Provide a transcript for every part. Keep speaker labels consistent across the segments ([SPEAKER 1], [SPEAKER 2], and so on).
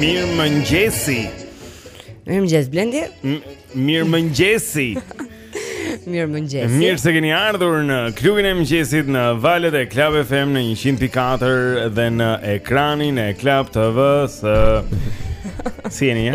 [SPEAKER 1] Mirëmëngjesi Mirëmëngjes Blendi
[SPEAKER 2] Mirëmëngjesi Mirëmëngjesi
[SPEAKER 1] Mirë
[SPEAKER 2] se keni ardhur në klubin e mëngjesit Në valët e Club FM në 104 Dhe në ekranin e Club TV-së Si jeni?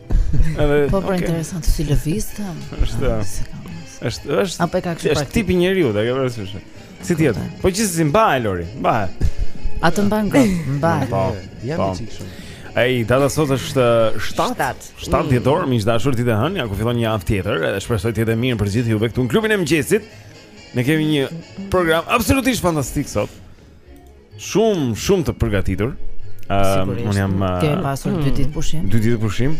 [SPEAKER 3] Po
[SPEAKER 4] po interesant si lëvizte.
[SPEAKER 2] Është. Është është.
[SPEAKER 4] Apo e ka kështu praktikë.
[SPEAKER 2] Tipi njeriu, ta ke parasysh. Si ti atë? Po që si mba Lori, mba.
[SPEAKER 4] A të mban kot, mba.
[SPEAKER 2] Po.
[SPEAKER 3] Jam
[SPEAKER 2] po.
[SPEAKER 3] i çiltër.
[SPEAKER 2] Ej data sot është 7 7 dhjetor, miq të dashur, ditë e hënë, ja ku fillon një javë tjetër, edhe shpresoj të jetë mirë për gjithë juve këtu në klubin e mëngjesit. Ne kemi një program absolutisht fantastik sot. Shumë, shumë të përgatitur. Ëm,
[SPEAKER 1] um,
[SPEAKER 2] un jam
[SPEAKER 4] kemi
[SPEAKER 2] uh,
[SPEAKER 4] pasur dy hmm. ditë pushim.
[SPEAKER 2] Dy ditë pushim.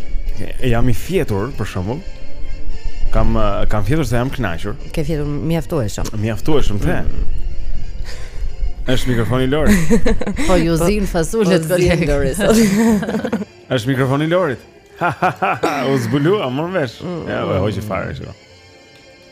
[SPEAKER 2] Jam i fjetur për shembull. Kam uh, kam fjetur sa jam kënaqur.
[SPEAKER 1] Ke fjetur mjaftueshëm.
[SPEAKER 2] Mjaftueshëm pse? Hmm. Është mikrofoni i Lorit.
[SPEAKER 4] Po iu po, zinë fasulet
[SPEAKER 1] po zinë Lorit.
[SPEAKER 2] Është mikrofoni i Lorit. U zbulu, e more vesh. Mm. Ja, e hoqi fare kështu.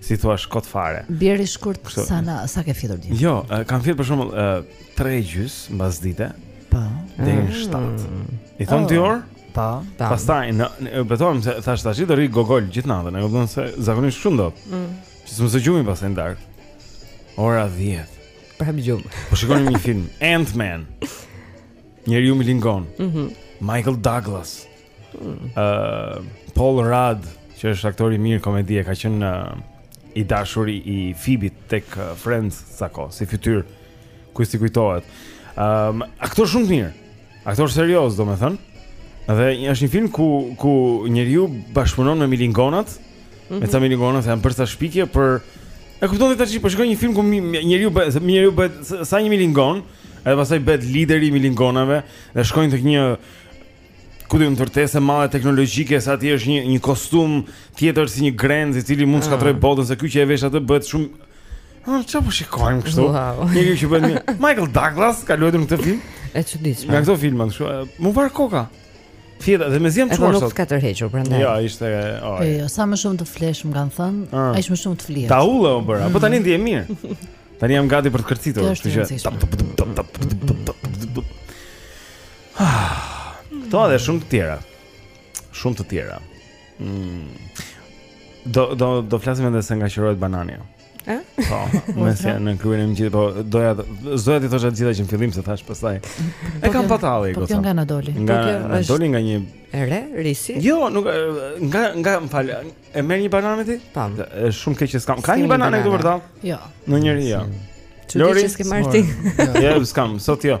[SPEAKER 2] si thua shkot fare.
[SPEAKER 4] Bjeri shkurt
[SPEAKER 2] Kështu,
[SPEAKER 4] sa na sa ke fjetur dje.
[SPEAKER 2] Jo, uh, kam fjetur për shembull uh, 3 gjys mbasdite.
[SPEAKER 4] Po.
[SPEAKER 2] Deri në 7. Mm. I thonë
[SPEAKER 4] oh.
[SPEAKER 2] tri orë?
[SPEAKER 4] Po.
[SPEAKER 2] Pastaj unë të betohem se thashë tash do rri gogol gjithë natën, e kupton se zakonisht kështu ndodh.
[SPEAKER 1] Mm.
[SPEAKER 2] Që s'të zë gjumi pastaj në darkë. Ora 10.
[SPEAKER 1] Prapë gjumë.
[SPEAKER 2] Po shikoja një film Ant-Man. Njeriu milingonë.
[SPEAKER 1] Mhm.
[SPEAKER 2] Mm Michael Douglas. Mm. Ë uh, Paul Rudd, që është aktor i mirë komedie, ka qenë uh, i dashuri i Fibit tek uh, Friends sa kohë, si fytyrë. Kush i kujtohet. Ëm um, aktor shumë i mirë. Aktor serioz, domethënë. Dhe është një film ku ku njeriu bashkëpunon me milingonat. Mm -hmm. Me ca milingonat janë bërë ca shpikje për E kuptoni tash po shikoj një film ku njeriu bëhet, njeriu bëhet sa një milingonë, edhe pastaj bëhet lideri i milingonave dhe shkojnë tek një Ku di unë ndërtesë e madhe teknologjike se aty është një një kostum tjetër si një grenzë i cili mund të shkatërrojë ah. botën se ky që e vesh atë bëhet shumë Ah, çfarë po shikojmë kështu?
[SPEAKER 1] Wow.
[SPEAKER 2] Një gjë që bën Michael Douglas ka luajtur në këtë film.
[SPEAKER 1] E çuditshme.
[SPEAKER 2] Nga këto filma kështu, m'u var koka. Fjeta dhe
[SPEAKER 1] mezi jam
[SPEAKER 2] çuar sot.
[SPEAKER 1] Nuk ka tërhequr prandaj.
[SPEAKER 2] Jo, ishte,
[SPEAKER 4] o.
[SPEAKER 2] Jo,
[SPEAKER 4] jo, sa më shumë të flesh, më kanë thënë,
[SPEAKER 2] ah.
[SPEAKER 4] aq më shumë të flihet.
[SPEAKER 2] Tapë u bëra, po tani ndihem mirë. Tani jam gati për të kërcitur, kështu që. Këto edhe shumë të tjera. Shumë të tjera. Mm. Do do do flasim edhe se nga qërohet banania. Jo?
[SPEAKER 1] Ë?
[SPEAKER 2] Po, meqë jemi në krye të mëngjesit, po doja doja t'i thosha të gjitha që në fillim se thashë pastaj. Po e kam patalli
[SPEAKER 4] gjithë.
[SPEAKER 2] Po
[SPEAKER 4] kjo nga na doli.
[SPEAKER 1] Po
[SPEAKER 2] nga
[SPEAKER 1] na
[SPEAKER 2] doli nga një
[SPEAKER 1] e re, risi.
[SPEAKER 2] Jo, nuk nga nga më fal. E merr një bananë ti?
[SPEAKER 1] Po.
[SPEAKER 2] Është shumë keq që s'kam. Ka një bananë këtu për ta?
[SPEAKER 4] Jo.
[SPEAKER 2] Në njëri jo. Lori,
[SPEAKER 1] s'ke marrë ti?
[SPEAKER 2] Jo, s'kam, sot jo.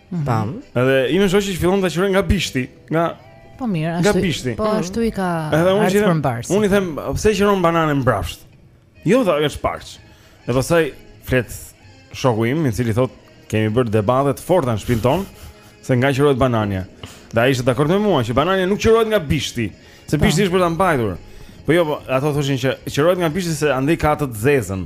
[SPEAKER 2] Mhm. Tam. Mm -hmm. Edhe im shoqi që fillon ta qërojë nga bishti, nga
[SPEAKER 4] Po mirë, ashtu.
[SPEAKER 2] Nga bishti.
[SPEAKER 4] Po ashtu i ka.
[SPEAKER 2] Edhe unë që them, unë i them, pse qëron bananen mbrapsht? Jo, tha, është mbarë. Dhe pastaj flet shoku im, i cili thotë, kemi bërë debate të forta në shpinën tonë se nga qërohet banania. Dhe ai ishte dakord me mua që banania nuk qërohet nga bishti, se
[SPEAKER 4] po.
[SPEAKER 2] bishti është për ta mbajtur. Po jo, po ato thoshin që qërohet nga bishti se andej ka atë të zezën.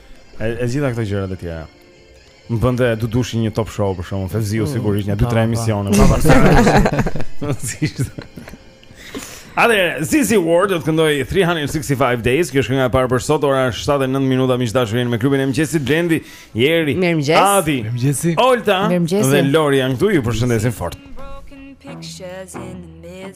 [SPEAKER 1] E, e
[SPEAKER 2] gjitha këto gjërat e tjera. Më bënte të dushi një top show për shkak se Fevziu mm, sigurisht një 2-3 emisione. Po po. A dhe ZZ Ward do të këndojë 365 days, kjo është kënga e parë për sot, ora 7 e 9 minuta miq të dashur jeni me klubin e mëngjesit Blendi, Jeri, Adi,
[SPEAKER 3] mëngjesi.
[SPEAKER 2] Olta dhe Lori janë këtu, ju përshëndesim fort.
[SPEAKER 5] Pictures in the mid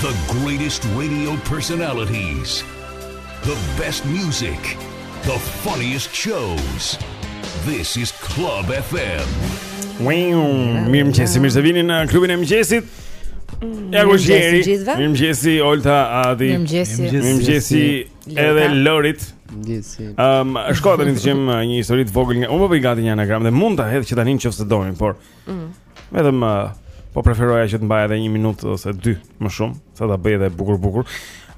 [SPEAKER 5] The
[SPEAKER 6] greatest radio personalities. The best music. The funniest shows. This is Club FM.
[SPEAKER 2] Wow, mirëmëngjesi, mirë se vini në klubin e mëngjesit. Mm, ja ku
[SPEAKER 1] është
[SPEAKER 2] Jeri. Mirëmëngjesi, Olta, Adi.
[SPEAKER 4] Mirëmëngjesi.
[SPEAKER 2] Mirëmëngjesi edhe Lorit.
[SPEAKER 3] Mirë
[SPEAKER 2] Ehm, shko të një të gjejmë uh, një histori të vogël nga... Unë po bëj gati një anagram dhe mund ta hedh që tani në qoftë se doni, por... Mm. Vetëm uh, po preferoja që të mbaj edhe një minutë ose dy më shumë, sa ta bëj edhe bukur bukur.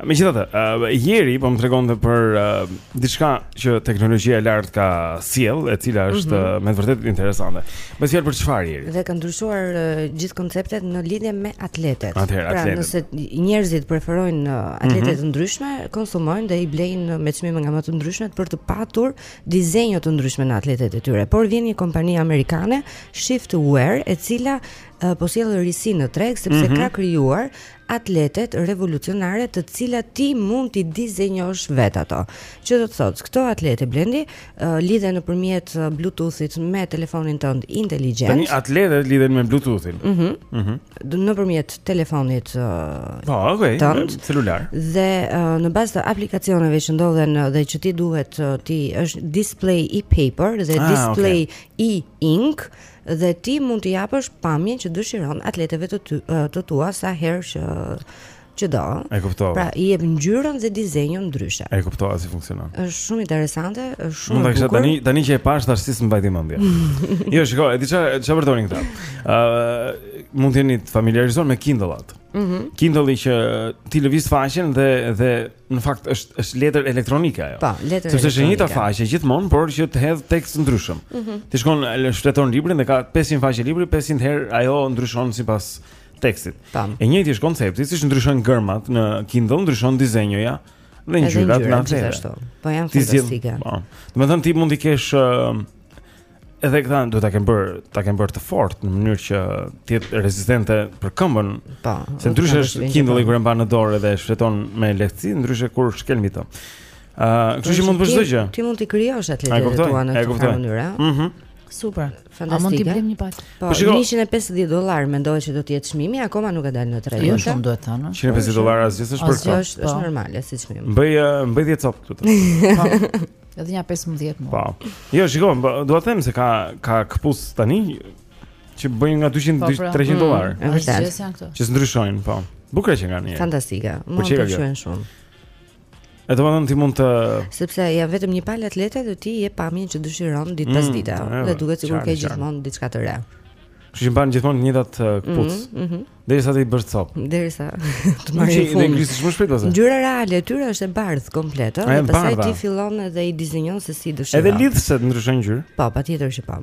[SPEAKER 2] Megjithatë, uh, Jeri po më tregonte për uh, diçka që teknologjia e lartë ka sjellë, e cila është mm -hmm. uh, me të vërtetë interesante. Më sjell për çfarë Jeri?
[SPEAKER 1] Dhe kanë ndryshuar uh, gjithë konceptet në lidhje me atletet.
[SPEAKER 2] Atëherë,
[SPEAKER 1] pra,
[SPEAKER 2] atletet.
[SPEAKER 1] nëse njerëzit preferojnë uh, atlete mm -hmm të ndryshme, konsumojnë dhe i blejnë me çmime nga më të ndryshme për të patur dizenjo të ndryshme në atletet e tyre, por vjen një kompani amerikane, Shift Wear, e cila uh, po sjell risi në treg sepse mm -hmm. ka krijuar atletet revolucionare të cilat ti mund t'i dizenjosh vetë ato. Që do të thotë, këto atlete Blendi uh, lidhen nëpërmjet Bluetooth-it me telefonin tënd inteligjent.
[SPEAKER 2] Tani atletet lidhen me Bluetooth-in.
[SPEAKER 1] Mhm.
[SPEAKER 2] Mm mhm.
[SPEAKER 1] Mm nëpërmjet telefonit uh,
[SPEAKER 2] oh, okay,
[SPEAKER 1] tënd,
[SPEAKER 2] celular.
[SPEAKER 1] Dhe uh, në bazë të aplikacioneve që ndodhen dhe që ti duhet uh, ti është display e paper dhe
[SPEAKER 2] ah,
[SPEAKER 1] display okay. e ink dhe ti mund t'i japësh pamjen që dëshiron atleteve të ty, uh, të tua sa herë që që do.
[SPEAKER 2] E kuptova.
[SPEAKER 1] Pra i jep ngjyrën dhe dizenjon ndryshe.
[SPEAKER 2] E kuptova si funksionon.
[SPEAKER 1] Është shumë interesante, është shumë e bukur.
[SPEAKER 2] Mund tani tani që e pashë thashë si s'më vajti mendja. jo, shikoj, e di çfarë çfarë përdorni këta. Ë uh, mund të jeni të familiarizuar me Kindle-at.
[SPEAKER 1] Mhm.
[SPEAKER 2] Mm Kindle-i që ti lëviz faqen dhe dhe në fakt është është letër elektronike ajo.
[SPEAKER 1] Po, letër.
[SPEAKER 2] Sepse është e njëjta faqe gjithmonë, por që të hedh tekst të ndryshëm.
[SPEAKER 1] Mm -hmm.
[SPEAKER 2] Ti shkon e shfleton librin dhe ka 500 faqe libri, 500 herë ajo ndryshon sipas tekstit.
[SPEAKER 1] Tam.
[SPEAKER 2] E njëjti është koncepti, siç ndryshojnë gërmat në Kindle, ndryshon dizenjoja dhe ngjyrat nga
[SPEAKER 1] gjithashtu. Po janë fantastike.
[SPEAKER 2] Po. Domethënë ti mund të kesh uh, edhe këta do ta kenë bërë, ta kenë bërë të fortë në mënyrë që të jetë rezistente për këmbën.
[SPEAKER 1] Po.
[SPEAKER 2] Se ndryshe është Kindle po. kur e mban në dorë dhe e shfleton me lehtësi, ndryshe kur shkel mbi të. Ëh, uh, kështu që mund të bësh çdo gjë.
[SPEAKER 1] Ti mund të krijosh atletet e tua në këtë mënyrë.
[SPEAKER 2] Mhm.
[SPEAKER 4] Super.
[SPEAKER 1] Fantastike.
[SPEAKER 4] A mund t'i blejmë një palë?
[SPEAKER 1] Po, 150 dollar mendohet që do të jetë çmimi, akoma nuk ka dalë në treg.
[SPEAKER 4] Jo shumë duhet thënë.
[SPEAKER 2] 150 dollar asgjë s'është për këtë.
[SPEAKER 1] Është është po. normale si çmim.
[SPEAKER 2] Bëj bëj 10 copë këtu.
[SPEAKER 4] Po. Edhe nja 15 më.
[SPEAKER 2] Po. Jo, shikoj, po, dua të them se ka ka këpucë tani që bëjnë nga 200
[SPEAKER 4] po,
[SPEAKER 2] 300 pra.
[SPEAKER 1] dollar. Mm,
[SPEAKER 4] është janë këto.
[SPEAKER 2] Që s'ndryshojnë, po. Bukur që kanë.
[SPEAKER 1] Fantastike.
[SPEAKER 2] Më
[SPEAKER 1] pëlqen shumë.
[SPEAKER 2] E të madhën ti mund të...
[SPEAKER 1] Sepse janë vetëm një palë atlete dhe ti i jep pamjen që dëshiron ditë pas
[SPEAKER 2] mm,
[SPEAKER 1] dite
[SPEAKER 2] mm,
[SPEAKER 1] Dhe duket sikur ke gjithmonë diçka të re
[SPEAKER 2] Kështu që mban gjithmonë të njëjtat uh, këpucë
[SPEAKER 1] mm, mm -hmm.
[SPEAKER 2] Derisa t'i bësh copë
[SPEAKER 1] Derisa të
[SPEAKER 2] marrin
[SPEAKER 1] fund
[SPEAKER 2] Dhe shumë shpejt pasë
[SPEAKER 1] Ngjyra reale e tyre është e bardhë komplet Dhe pastaj ti fillon edhe i dizenjon se si dëshiron
[SPEAKER 2] Edhe lidhëset ndryshojnë ngjyrë
[SPEAKER 1] Po, po, patjetër që po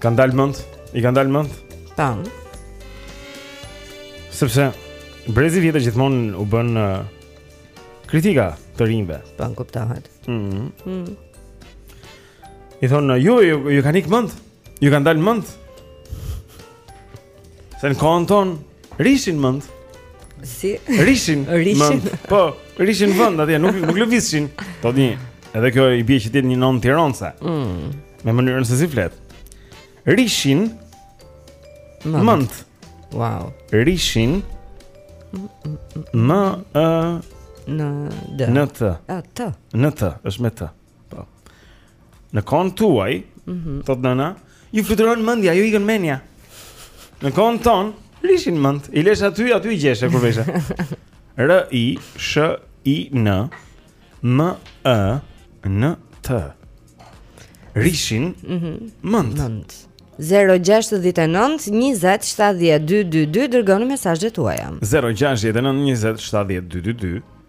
[SPEAKER 2] Kanë dalë mend? I kanë dalë mend?
[SPEAKER 1] Tan.
[SPEAKER 2] Sepse
[SPEAKER 7] brezi i vjetër gjithmonë u bën uh, kritika të rinjve.
[SPEAKER 1] Tan po, kuptohet.
[SPEAKER 7] Mhm.
[SPEAKER 1] Mm mm.
[SPEAKER 7] I thonë, ju, ju, ju kanë ikë mend? Ju kanë dalë mend? Se në kohën tonë rishin mend.
[SPEAKER 1] Si?
[SPEAKER 7] Rishin.
[SPEAKER 1] Rishin.
[SPEAKER 7] Po, rishin n'vend atje, nuk nuk lëvizshin. Po di, edhe kjo i bie që të jetë një non tironse.
[SPEAKER 1] Mm.
[SPEAKER 7] Me mënyrën se si flet. Rishin. Mend.
[SPEAKER 1] Wow.
[SPEAKER 7] Rishin. M E
[SPEAKER 1] N D.
[SPEAKER 7] N T.
[SPEAKER 1] A T.
[SPEAKER 7] N T, është me T. Po. Në kohën tuaj,
[SPEAKER 1] mm
[SPEAKER 7] -hmm. thotë nëna, ju fluturon mendja, ju ikën mendja. Në kohën tonë, rishin mend. I leshe aty, aty i gjeshe kur veshë. R I S H I N M E N T. Rishin
[SPEAKER 1] mm
[SPEAKER 7] -hmm.
[SPEAKER 1] mend.
[SPEAKER 7] Mend.
[SPEAKER 1] 0-69-20-72-22 Dërgoni mesazhet tuaja
[SPEAKER 7] 0-69-20-72-22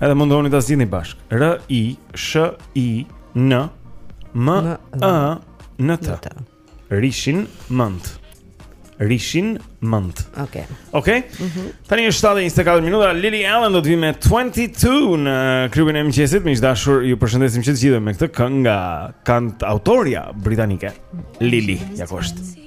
[SPEAKER 7] Edhe mundohuni ta zgjidhni bashkë. R I S I N M E N T. Rishin Mant. Rishin Mant.
[SPEAKER 1] Okej.
[SPEAKER 7] Okej. Mhm. Tani është 7:24 minuta. Lily Allen do të vijë me 22 në klubin e mëngjesit. Miq të dashur, ju përshëndesim që të gjithë me këtë këngë nga kantautorja britanike Lily Jakost.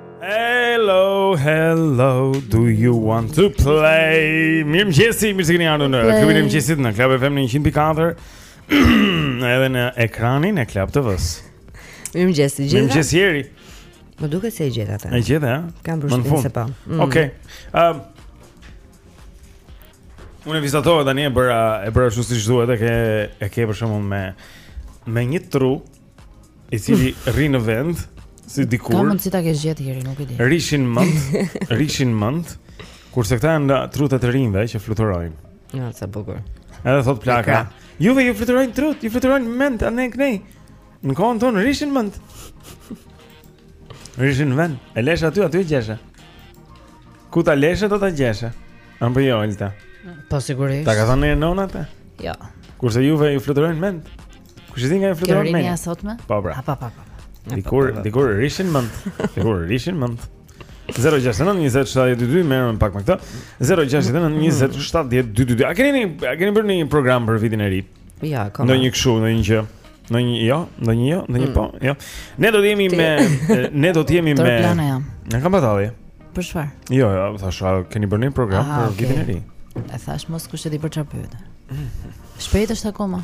[SPEAKER 8] Hello, hello, do
[SPEAKER 2] you want to play? Mirëmëngjesi, mirë se keni ardhur në klubin e mëngjesit në Klab FM në 100.4 Edhe në ekranin e Klab TV-së
[SPEAKER 1] Mirëmëngjesi, të gjithë
[SPEAKER 2] Mirëmëngjesi Jeri
[SPEAKER 1] Më duket se e gjeta të
[SPEAKER 2] E gjeta, ja?
[SPEAKER 1] Kam përshtypjen se po mm.
[SPEAKER 2] Oke um, Unë e vizatova tani e bëra, e bëra ashtu siç duhet e ke, e ke për shembull me, me një tru i cili rri në vend si dikur.
[SPEAKER 4] Ka mundësi ta kesh gjetë Jeri, nuk e di.
[SPEAKER 2] Rishin mend, rishin mend, kurse këta janë nga trutë e të rinjve që fluturojnë.
[SPEAKER 1] Ja, sa bukur.
[SPEAKER 2] Edhe thotë plaka. Juve ju fluturojnë trutë, ju fluturojnë mend, andej këndej. Në kohën tonë rishin mend. Rishin vend. E leshe aty, aty gjeshe. Ku ta leshe do ta gjeshe. Am bëj olta.
[SPEAKER 4] Po sigurisht.
[SPEAKER 2] Ta ka thënë nëna atë?
[SPEAKER 4] Jo.
[SPEAKER 2] Kurse juve ju fluturojnë mend. Kush e di nga ju fluturojnë mend?
[SPEAKER 4] Kjo rinia e sotme?
[SPEAKER 2] Po bra.
[SPEAKER 4] Po po po.
[SPEAKER 2] Dikur, dikur rishin mend. Dikur rishin mend. 069 20 70 22 merrem pak me këtë. 069 20 70 22. A keni a keni bërë një program për vitin e ri?
[SPEAKER 1] Jo, kam.
[SPEAKER 2] Ndonjë kështu, ndonjë gjë. Ndonjë jo, ndonjë jo, ndonjë
[SPEAKER 1] mm.
[SPEAKER 2] po, jo. Ne do të jemi me ne do të jemi me.
[SPEAKER 4] Të plana jam.
[SPEAKER 2] Ne kam batalje.
[SPEAKER 4] Për çfarë?
[SPEAKER 2] Jo, jo, thashë, a keni bërë një program
[SPEAKER 4] ah,
[SPEAKER 2] për vitin e ri?
[SPEAKER 4] E thashë mos kush e di për çfarë pyet. Shpejt është akoma.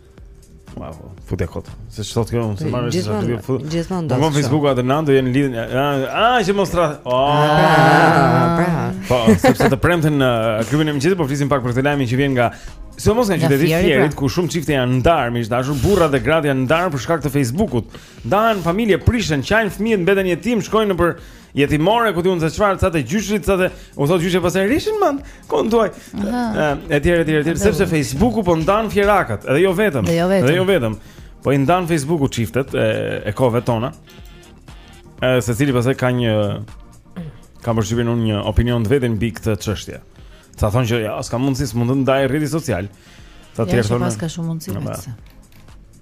[SPEAKER 2] Wow, futja kot. S'e di çfarë thotë kjo?
[SPEAKER 1] S'e
[SPEAKER 2] marr se
[SPEAKER 1] do
[SPEAKER 2] të fut.
[SPEAKER 1] Gjithmonë do.
[SPEAKER 2] Po
[SPEAKER 1] në
[SPEAKER 2] Facebook atë nën do jenë lidhje. Ah, që mos tra.
[SPEAKER 1] Ah,
[SPEAKER 2] po, sepse të premten në klubin e mëngjesit po flisim pak për këtë lajmin që vjen nga sidomos nga qyteti i Fierit,
[SPEAKER 4] pra.
[SPEAKER 2] ku shumë çifte janë ndarë, miq të dashur, burra dhe gratë janë ndarë për shkak të Facebookut. Ndahen familje, prishen, qajnë fëmijët, mbeten jetimë, shkojnë nëpër Jetimore, ku di unë se çfarë, ca të gjyshrit, ca të... U thot gjyshrit pasaj, rishin mand, ku në tuaj? E tjerë, e tjerë, e tjerë, sepse Facebooku po ndanë fjerakat, edhe jo vetëm.
[SPEAKER 4] Dhe jo vetëm.
[SPEAKER 2] Dhe jo vetëm. Po i ndanë Facebooku qiftet e, e kove tona, e, se cili pasaj ka një... Ka përshqipin unë një opinion të vetin bi këtë qështje. Ca thonë që, ja, s'ka mundësi, s'mundë ndaj rriti social. Ca
[SPEAKER 4] ja,
[SPEAKER 2] tjerë thonë... Ja, që pas ka
[SPEAKER 4] shumë
[SPEAKER 2] mundësi, vetëse.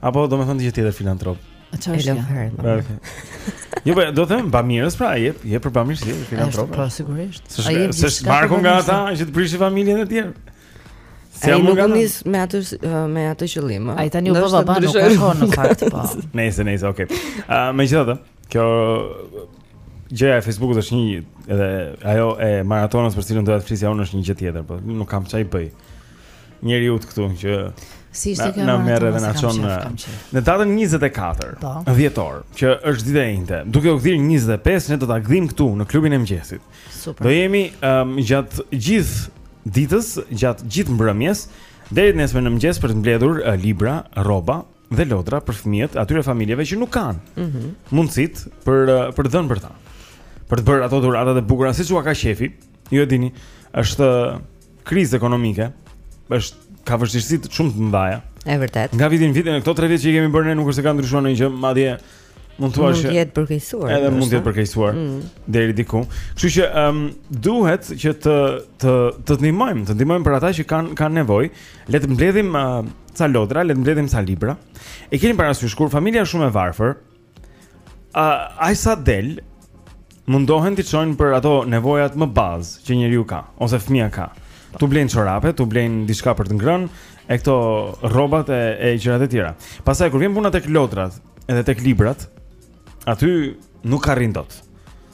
[SPEAKER 2] Apo domethënë të gjithë tjetër filantrop
[SPEAKER 4] Qa është
[SPEAKER 2] ja? Jo, po, do të thotë bamirës pra, jep jep për bamirësi,
[SPEAKER 4] je
[SPEAKER 2] filantrop.
[SPEAKER 4] Po sigurisht. S'është
[SPEAKER 2] Marku nga ata që të prishin familjen e tjerë. Se
[SPEAKER 1] ai nuk nis me atë me atë qëllim.
[SPEAKER 4] Ai tani u bë baba, nuk ka kohë në fakt, po.
[SPEAKER 2] Nice nice, okay. Ah, megjithatë, kjo gjëja e Facebookut është një edhe ajo e maratonës për cilën do të flisja unë është një gjë tjetër, po nuk kam ça i bëj. njeriut këtu që
[SPEAKER 4] si ishte kjo
[SPEAKER 2] na merr edhe na çon në në datën 24
[SPEAKER 4] po.
[SPEAKER 2] dhjetor që është dita e enjte duke u gdhir 25 ne do ta gdhim këtu në klubin e mëngjesit do jemi um, gjatë gjithë ditës gjatë gjithë mbrëmjes deri nesër në mëngjes për të mbledhur uh, libra rroba dhe lodra për fëmijët atyre familjeve që nuk kanë
[SPEAKER 1] mm
[SPEAKER 2] -hmm. mundësi për uh, për të dhënë për ta për të bërë ato dhuratat e bukura siç ua ka qejfi Ju e dini, është krizë ekonomike, është ka vështirësi shumë të mëdha.
[SPEAKER 1] Është vërtet.
[SPEAKER 2] Nga viti në vit në këto 3 vjet që i kemi bërë ne nuk është se ka ndryshuar ndonjë gjë madje mund të thuash.
[SPEAKER 1] Mund të jetë përkeqësuar.
[SPEAKER 2] Edhe mund të jetë përkeqësuar
[SPEAKER 1] mm.
[SPEAKER 2] deri diku. Kështu që ëm um, duhet që të të të ndihmojmë, të ndihmojmë për ata që kanë kanë nevojë. Le të mbledhim uh, ca lodra, le të mbledhim ca libra. E keni parasysh kur familja është shumë e varfër, A ai sa del mundohen t'i çojnë për ato nevojat më bazë që njeriu ka ose fëmija ka. T'u blejnë çorape, t'u blejnë diçka për të ngrënë, e këto rrobat e e gjërat e tjera. Pastaj kur vjen puna tek lodrat, edhe tek librat, aty nuk arrijnë dot.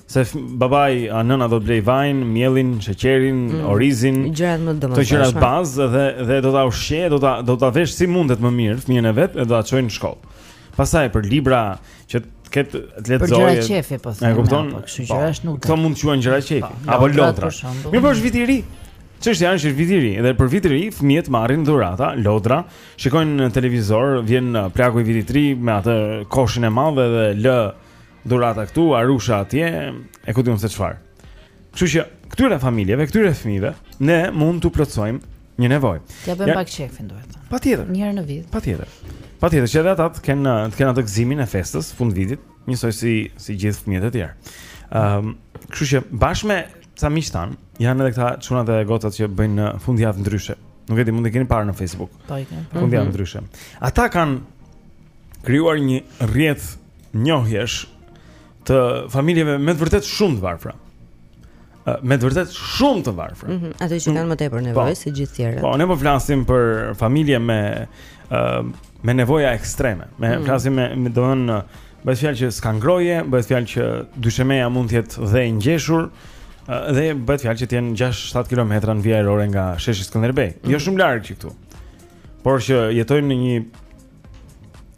[SPEAKER 2] Se babai a nëna do të blejë vajin, miellin, sheqerin,
[SPEAKER 1] mm.
[SPEAKER 2] orizin,
[SPEAKER 1] gjërat më të domosdoshme.
[SPEAKER 2] Këto gjëra bazë dhe dhe do ta ushqejë, do ta do ta veshë si mundet më mirë fëmijën e vet dhe do ta çojë në shkollë. Pastaj për libra që të ketë të lexojë.
[SPEAKER 4] Për gjëra qejfi po.
[SPEAKER 2] E kupton?
[SPEAKER 4] Po, kështu gjëra është nuk.
[SPEAKER 2] Këto mund të quhen gjëra qejfi
[SPEAKER 4] po,
[SPEAKER 2] apo lodra. Mirëpo është vit i ri. Çështja është vit i ri dhe për vit të ri fëmijët marrin dhurata, lodra, shikojnë në televizor, vjen plaku i vitit të ri me atë koshin e madh dhe lë Dhurata këtu, arushë atje, e ku di unë se çfarë. Kështu që këtyre familjeve, këtyre fëmijëve, ne mund t'u plotësojmë një nevojë.
[SPEAKER 4] Ua
[SPEAKER 2] bën
[SPEAKER 4] pak qejfin do me thënë.
[SPEAKER 2] Patjetër.
[SPEAKER 4] Një herë në vit.
[SPEAKER 2] Patjetër. Patjetër që ata të kenë të kenë atë gëzimin e festës fundvitit, njësoj si si gjithë fëmijët e tjerë. Ëm, ehm, um, kështu që bashkë me ca miq tanë, janë edhe këta çunat e gocat që bëjnë fundjavë ndryshe. Nuk e di, mund të keni parë në Facebook.
[SPEAKER 4] Po, i kemi.
[SPEAKER 2] Fundjavë
[SPEAKER 4] mhm.
[SPEAKER 2] ndryshe. Ata kanë krijuar një rrjet njohjesh të familjeve me të vërtetë shumë të varfra. Me të vërtetë shumë të varfra.
[SPEAKER 1] Mm -hmm, ato që kanë më tepër nevojë po. se gjithë tjerët.
[SPEAKER 2] Po, ne po flasim për familje me uh, me nevoja ekstreme. Me
[SPEAKER 1] mm -hmm.
[SPEAKER 2] flasim me, me domethënë bëhet fjalë që s'ka ngrohje, bëhet fjalë që dyshemeja mund të jetë dhe i ngjeshur uh, dhe bëhet fjalë që të jenë 6-7 kilometra në vijë ajrore nga sheshi Skënderbej. Mm -hmm. Jo
[SPEAKER 1] mhm.
[SPEAKER 2] shumë larg që këtu. Por që jetojnë në një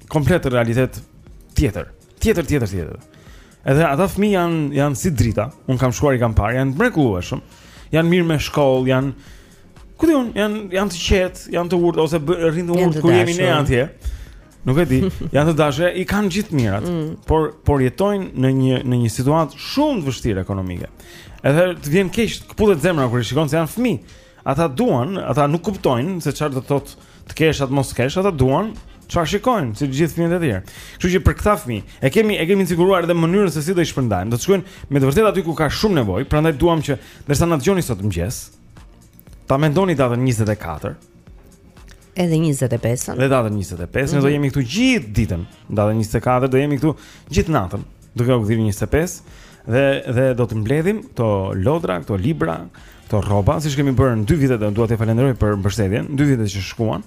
[SPEAKER 2] komplet realitet tjetër. Tjetër, tjetër, tjetër. Edhe ata fëmijë janë janë si drita. Un kam shkuar i kam parë, janë të mrekullueshëm. Janë mirë me shkollë, janë Ku di un, janë janë të qetë, janë të urtë ose rrinë të urtë kur jemi ne atje. Nuk e di, janë të dashur, i kanë gjithë mirat,
[SPEAKER 1] mm.
[SPEAKER 2] por por jetojnë në një në një situatë shumë të vështirë ekonomike. Edhe të vjen keq, kputhet zemra kur i shikon se janë fëmijë. Ata duan, ata nuk kuptojnë se çfarë do të thotë të kesh a të mos kesh, ata duan çfarë shikojnë, si të gjithë fëmijët e tjerë. Kështu që për këta fëmijë, e kemi e kemi siguruar edhe mënyrën se si do i shpërndajmë. Do të shkojnë me të vërtetë aty ku ka shumë nevojë, prandaj duam që ndërsa na dëgjoni sot në mëngjes, ta mendoni datën 24.
[SPEAKER 1] Edhe 25-ën.
[SPEAKER 2] Dhe datën 25-ën mm -hmm. do
[SPEAKER 1] mhm.
[SPEAKER 2] jemi këtu gjithë ditën. Datën 24 do jemi këtu gjithë natën. Duke u gdhirë 25 dhe dhe do të mbledhim këto lodra, këto libra, këto rroba, siç kemi bërë në dy vitet dhe dua të falenderoj për mbështetjen, dy vitet që shkuan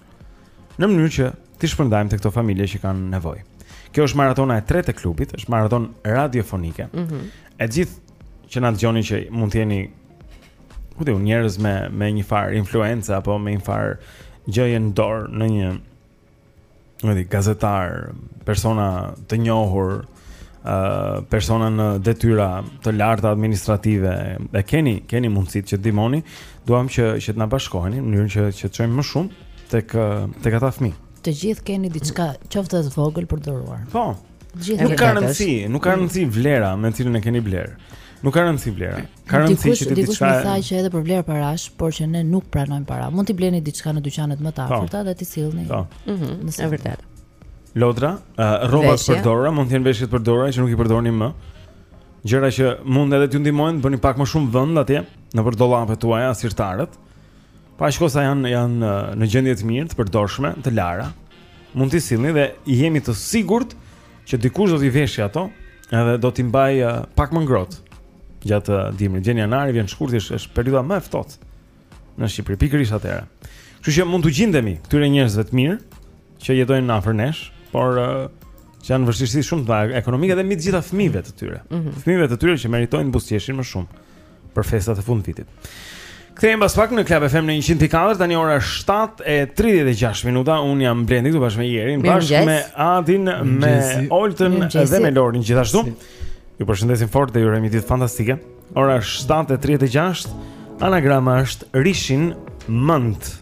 [SPEAKER 2] në mënyrë që t'i shpërndajmë te këto familje që kanë nevojë. Kjo është maratona e tretë e klubit, është maraton radiofonike.
[SPEAKER 1] Mm -hmm.
[SPEAKER 2] E të gjithë që na dëgjoni që mund të jeni ku di un njerëz me me njëfarë influence apo me njëfarë gjëje në dorë në një Një gazetar, persona të njohur, ë uh, persona në detyra të larta administrative, e keni keni mundësitë që të ndihmoni, duam që që të na bashkoheni në mënyrë që që të çojmë më shumë tek tek ata fëmijë.
[SPEAKER 4] Të gjithë keni diçka, qoftë edhe të vogël për të
[SPEAKER 2] dhuruar.
[SPEAKER 4] Po. Gjithë
[SPEAKER 2] nuk ka rëndësi, nuk ka rëndësi vlera me të cilën e keni blerë. Nuk ka rëndësi vlera. Ka rëndësi që ti diçka.
[SPEAKER 4] Dikush më tha që edhe për vlerë parash, por që ne nuk pranojmë para. Mund t'i bleni diçka në dyqanet më të
[SPEAKER 2] po.
[SPEAKER 4] afërta dhe t'i sillni.
[SPEAKER 2] Po.
[SPEAKER 1] Mhm. Është vërtet.
[SPEAKER 2] Lodra, uh, rroba
[SPEAKER 1] të
[SPEAKER 2] përdorura, mund të jenë veshje të përdorura që nuk i përdorni më. Gjëra që mund edhe t'ju ndihmojnë të bëni pak më shumë vend atje nëpër dollapët tuaj a sirtarët. Për aq kohë sa janë janë në gjendje të mirë, të përdorshme, të lara. Mund t'i sillni dhe jemi të sigurt që dikush do t'i veshë ato, edhe do t'i mbaj uh, pak më ngrohtë gjatë uh, dimrit. Vjen janari vjen shkurti, është, është periudha më e ftohtë në Shqipëri, pikërisht atëherë. Kështu që mund t'u gjindemi këtyre njerëzve të mirë që jetojnë afër nesh, por uh, që janë në vështirësi shumë të mëdha ekonomike dhe mbi të gjitha fëmijëve të tyre.
[SPEAKER 1] Mm -hmm.
[SPEAKER 2] Fëmijëve të tyre që meritojnë të buzëqeshin më shumë. për festat e fundvitit. Kthehemi pas pak në Club FM në 104, tani ora 7:36 minuta. Un jam Blendi këtu bashkë me Jerin, bashkë me Adin, me Oltën dhe me Lorin gjithashtu. Ju përshëndesim fort dhe ju urojmë një ditë fantastike. Ora 7:36. Anagrama është Rishin Mend.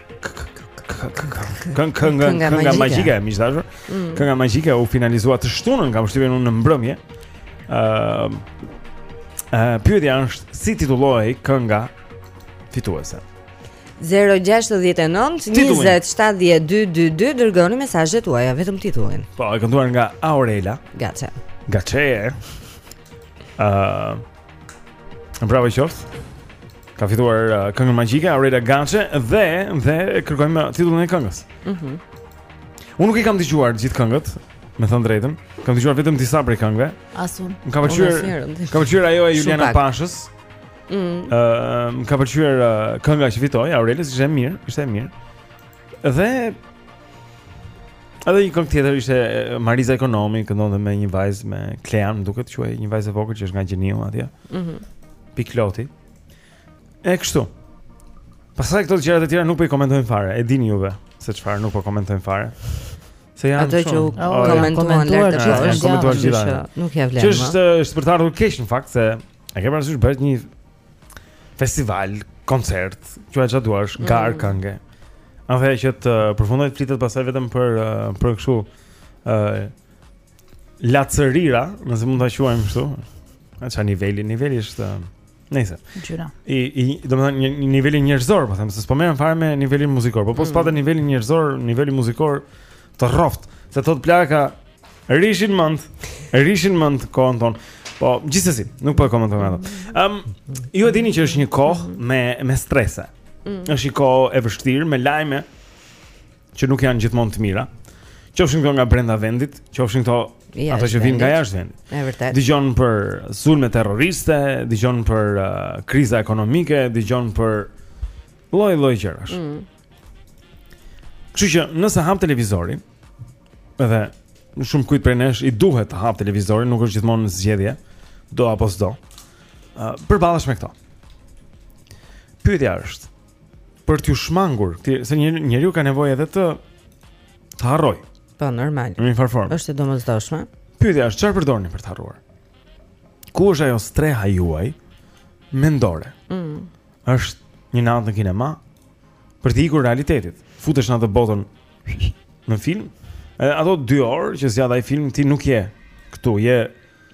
[SPEAKER 2] Kënga kënga
[SPEAKER 1] kënga magjike,
[SPEAKER 2] më e dashur.
[SPEAKER 1] Mm.
[SPEAKER 2] Kënga magjike u finalizua të shtunën, ka shtyrë deri vonë në mbrëmje. Ëm uh, pyetja është si titullohej kënga fituese.
[SPEAKER 1] 0-6-19-27-12-22 Dërgoni mesazhet tuaja, vetëm titullin
[SPEAKER 2] Po, e kënduar nga Aurela
[SPEAKER 1] Gaçe
[SPEAKER 2] Gaçe Uh, bravo qoftë. Ka fituar uh, këngën magjike Aurela Gaçe dhe dhe kërkojmë titullin e këngës.
[SPEAKER 1] Mhm.
[SPEAKER 2] Mm Unë nuk i kam dëgjuar gjithë këngët, me thënë drejtën. Kam dëgjuar vetëm disa prej këngëve.
[SPEAKER 4] Asnjë.
[SPEAKER 2] Më ka pëlqyer. Ka pëlqyer ajo e Juliana Pashës. Mhm.
[SPEAKER 1] Mm
[SPEAKER 2] Ëm uh, më ka pëlqyer uh, kënga që fitoi Aurela, ishte e mirë, ishte e mirë. Dhe Edhe një këngë tjetër ishte Mariza Ikonomi, këndonte me një vajzë me Klean, duket quhet, një vajzë e vogël që është nga Gjeniu atje.
[SPEAKER 1] Mhm.
[SPEAKER 2] Mm Pikloti. E kështu. Pastaj këto gjëra të tjera nuk po i komentojmë fare. E dini juve se çfarë nuk po komentojmë fare. Se janë
[SPEAKER 1] ato që komentuan lart të
[SPEAKER 2] gjithë,
[SPEAKER 1] komentuan
[SPEAKER 2] gjithë.
[SPEAKER 1] Nuk ia vlen.
[SPEAKER 2] Që është është për të ardhur keq në fakt se e ke parasysh bëhet një festival, koncert, quaje çfarë të duash,
[SPEAKER 1] mm.
[SPEAKER 2] garë kënge. Edhe që të përfundojë të flitet pastaj vetëm për uh, për kështu ë uh, lacërira, nëse mund ta quajmë kështu. A çan niveli, niveli është uh, Nëse.
[SPEAKER 4] Gjëra.
[SPEAKER 2] I i domethënë një, një niveli njerëzor, po them se s'po merrem fare me nivelin muzikor, po po
[SPEAKER 1] mm.
[SPEAKER 2] s'pate nivelin njerëzor, niveli muzikor të rroftë. Se thotë plaka, Rrini shend, rrini shend kohën tonë. Po, gjithsesi, nuk po e komentoj më atë. Ëm, um, ju e dini që është një kohë me me strese.
[SPEAKER 1] Mm.
[SPEAKER 2] Është një kohë e vështirë me lajme që nuk janë gjithmonë të mira. Qofshin këto nga brenda vendit, qofshin këto ato që vijnë nga jashtë vendit.
[SPEAKER 1] Është vërtet.
[SPEAKER 2] Dëgjon për sulme terroriste, dëgjon për uh, kriza ekonomike, dëgjon për lloj-lloj gjërash.
[SPEAKER 1] Mm.
[SPEAKER 2] Kështu që nëse hap televizorin, edhe shumë kujt prej nesh i duhet të hapë televizorin, nuk është gjithmonë një zgjedhje, do apo s'do. Uh, përballesh me këto. Pyetja është për t'iu shmangur, ti se një njeriu ka nevojë edhe të të harrojë.
[SPEAKER 1] Po normal.
[SPEAKER 2] Në një farë formë.
[SPEAKER 1] Është e domosdoshme.
[SPEAKER 2] Pyetja është çfarë përdorni për të harruar? Ku është ajo streha juaj mendore?
[SPEAKER 1] Mm.
[SPEAKER 2] është një natë në kinema për t'i ikur realitetit. Futesh në atë botën në film. E, ato 2 orë që zgjat ai film ti nuk je këtu, je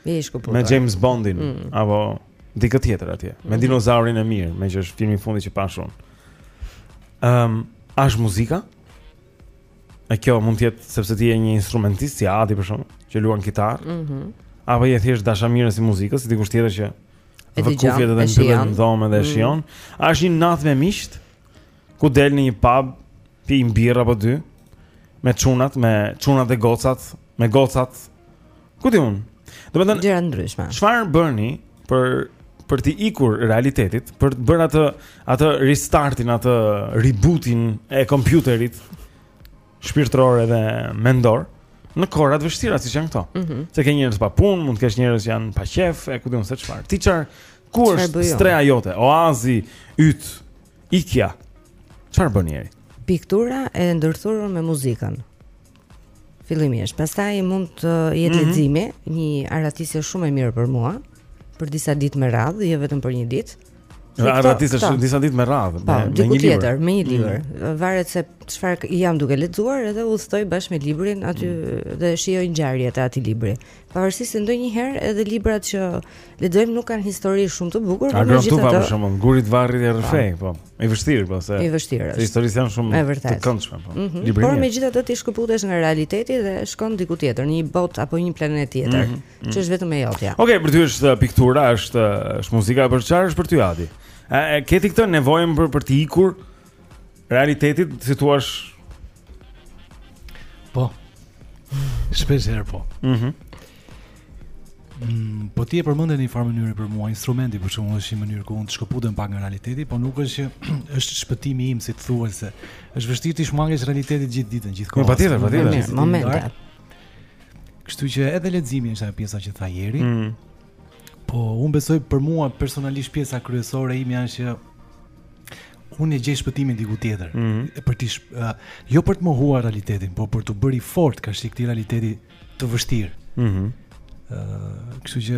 [SPEAKER 1] je i shkëputur.
[SPEAKER 2] Me James Bondin
[SPEAKER 1] mm.
[SPEAKER 2] apo diku tjetër atje, me
[SPEAKER 1] mm.
[SPEAKER 2] dinozaurin e mirë, meqë është filmi i fundit që pashë unë. Ehm, um, a është muzika? A kjo mund të jetë sepse ti je një instrumentist si Adi për shembull që luan kitarë?
[SPEAKER 1] Mhm.
[SPEAKER 2] Mm apo je thjesht dashamirës i muzikës, si dikush tjetër që
[SPEAKER 1] E dëgjon.
[SPEAKER 2] Kufjet edhe
[SPEAKER 1] mbyllesh
[SPEAKER 2] në dhomë dhe e
[SPEAKER 1] mm.
[SPEAKER 2] shijon. A është një natë me miqt? Ku del në një pub, pi një birrë apo dy me çunat, me çunat e gocat, me gocat. Ku di unë? Domethënë
[SPEAKER 1] gjëra të ndryshme.
[SPEAKER 2] Çfarë bëni për për t'i ikur realitetit, për të bërë atë atë restartin, atë rebootin e kompjuterit? shpirtëror edhe mendor në kohëra të vështira siç janë këto.
[SPEAKER 1] Mm -hmm.
[SPEAKER 2] Se ke njerëz pa punë, mund të kesh njerëz që janë pa qejf, e ku di unë se çfarë. Ti çfarë ku është streha jote? Oazi yt ikja. Çfarë bën Jeri?
[SPEAKER 1] Piktura e ndërthurur me muzikën. Fillimisht, pastaj mund të jetë
[SPEAKER 2] mhm.
[SPEAKER 1] leximi, mm -hmm. një arratisje shumë e mirë për mua për disa ditë me radhë, jo vetëm për një ditë. Arratisesh
[SPEAKER 2] disa ditë me radhë,
[SPEAKER 1] po,
[SPEAKER 2] me, me një
[SPEAKER 1] tjetër, me një libër. Mm. Varet se çfarë jam duke lexuar, edhe udhëtoj bashkë me librin aty
[SPEAKER 2] mm.
[SPEAKER 1] dhe shijoj ngjarjet e atij libri. Pavarësisht se ndonjëherë edhe librat që lexojmë nuk kanë histori shumë të bukur, por
[SPEAKER 2] megjithatë. Ato për shembull, Gurit të varrit i rrëfej, po. I vështirë po se.
[SPEAKER 1] I vështirë.
[SPEAKER 2] Se historitë janë shumë të këndshme, po.
[SPEAKER 1] Mm -hmm.
[SPEAKER 2] Libri.
[SPEAKER 1] Por megjithatë ti shkëputesh nga realiteti dhe shkon diku tjetër, në një botë apo një planet tjetër.
[SPEAKER 2] Mm -hmm. Mm.
[SPEAKER 1] Që është vetëm e jotja.
[SPEAKER 2] Okej, okay, për ty është uh, piktura, është uh, është muzika, për çfarë është për ty Adi? A e ke ti këtë nevojë për për t'i ikur realitetit, si thua?
[SPEAKER 9] Po. Shpesh herë po.
[SPEAKER 2] Mhm.
[SPEAKER 9] Mm Mm, po t'i e përmende në një farë mënyrë për mua instrumenti, për shembull është një mënyrë ku mund të shkëputem pak nga realiteti, po nuk është që është shpëtimi im si të thuash se është vështirë të shmangësh realitetin gjithë ditën, gjithë kohën. Po
[SPEAKER 2] patjetër,
[SPEAKER 9] patjetër.
[SPEAKER 1] Momente.
[SPEAKER 9] Kështu që edhe leximi është ajo pjesa që tha Jeri.
[SPEAKER 2] Mm.
[SPEAKER 9] Po un besoj për mua personalisht pjesa kryesore imja është që unë e gjej shpëtimin diku tjetër.
[SPEAKER 2] Mm
[SPEAKER 9] -hmm. Për t'i uh, jo për të mohuar realitetin, por për t'u bërë i fortë karshi këtij realiteti të vështirë.
[SPEAKER 2] Mhm.
[SPEAKER 4] Mm uh, kështu që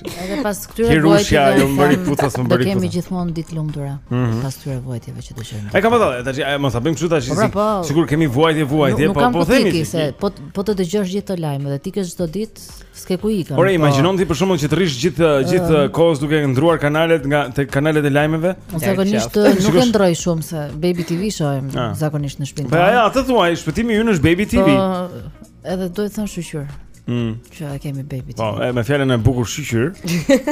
[SPEAKER 4] Edhe pas këtyre vojtjeve. Hirushja
[SPEAKER 2] ju
[SPEAKER 4] mbëri
[SPEAKER 2] putas më bëri. Ne
[SPEAKER 4] kemi gjithmonë ditë të lumtura
[SPEAKER 2] mm -hmm.
[SPEAKER 4] pas këtyre vojtjeve që dëgjojmë.
[SPEAKER 2] E kam thënë, tash mos ta bëjmë kështu tash.
[SPEAKER 4] Po, po.
[SPEAKER 2] Sigur kemi vuajtje vuajtje, po po themi. Nuk
[SPEAKER 4] kam po po të dëgjosh gjithë këto lajme dhe t'i ke çdo ditë s'ke ku ikën.
[SPEAKER 2] Por
[SPEAKER 4] po.
[SPEAKER 2] imagjinon ti për shembull që të rrish gjithë gjithë kohës duke ndruar kanalet nga te kanalet e lajmeve.
[SPEAKER 4] Zakonisht nuk e ndroj shumë se Baby TV shohim
[SPEAKER 2] ah.
[SPEAKER 4] zakonisht në shpi ne.
[SPEAKER 2] Po ja, atë thuaj, shpëtimi ynë është Baby TV.
[SPEAKER 4] Edhe duhet të thonë shyqyr.
[SPEAKER 2] Mm.
[SPEAKER 4] Që e kemi baby.
[SPEAKER 2] Po, e me fjalën e bukur shyqyr.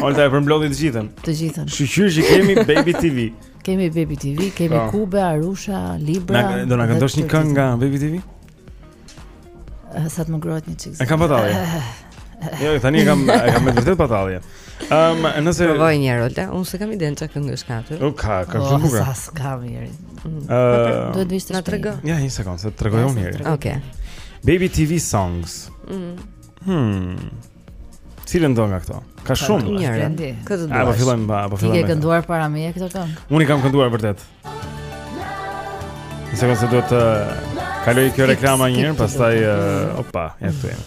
[SPEAKER 2] Olta e përmblodhi të gjithën.
[SPEAKER 4] Të gjithën.
[SPEAKER 2] Shyqyr që kemi baby TV.
[SPEAKER 4] Kemi baby TV, kemi
[SPEAKER 2] po. Po.
[SPEAKER 4] Kube, Arusha, Libra.
[SPEAKER 2] Na do na këndosh një këngë nga baby TV?
[SPEAKER 4] Sa të më ngrohet një çik.
[SPEAKER 2] E kam pa tallje. Jo, tani e kam e kam me vërtet pa tallje. Ëm, um, nëse
[SPEAKER 1] provoj një herë, Olta, unë s'kam idenë çka këngë është aty.
[SPEAKER 2] Nuk ka, ka shumë bukur.
[SPEAKER 4] Sa s'ka mirë.
[SPEAKER 2] Ë,
[SPEAKER 4] duhet të ishte.
[SPEAKER 1] Na trego.
[SPEAKER 2] Ja, një sekondë, të tregoj unë mirë.
[SPEAKER 1] Okej.
[SPEAKER 2] Baby TV songs.
[SPEAKER 1] Mhm.
[SPEAKER 2] Hmm. Cilën do nga këto? Ka shumë.
[SPEAKER 4] Njëri.
[SPEAKER 1] Këtë do.
[SPEAKER 2] A po fillojmë, a po fillojmë. Ti ke
[SPEAKER 4] kënduar para meje këto këngë?
[SPEAKER 2] Unë kam kënduar vërtet. Nëse ka se duhet të kalojë kjo reklama një herë, pastaj, opa, ja këtu
[SPEAKER 10] jemi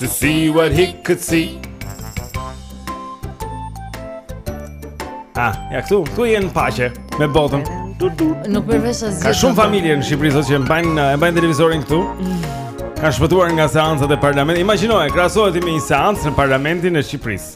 [SPEAKER 2] To see what he
[SPEAKER 10] could see Ah, ja këtu, këtu je në paqe me botën
[SPEAKER 1] Nuk merr vesh asgjë.
[SPEAKER 10] Ka shumë familje në Shqipëri sot që mbajnë e mbajnë televizorin këtu. Kanë shpëtuar nga seancat e parlamentit. Imagjinoje, krahasohet me një seancë në parlamentin e Shqipërisë.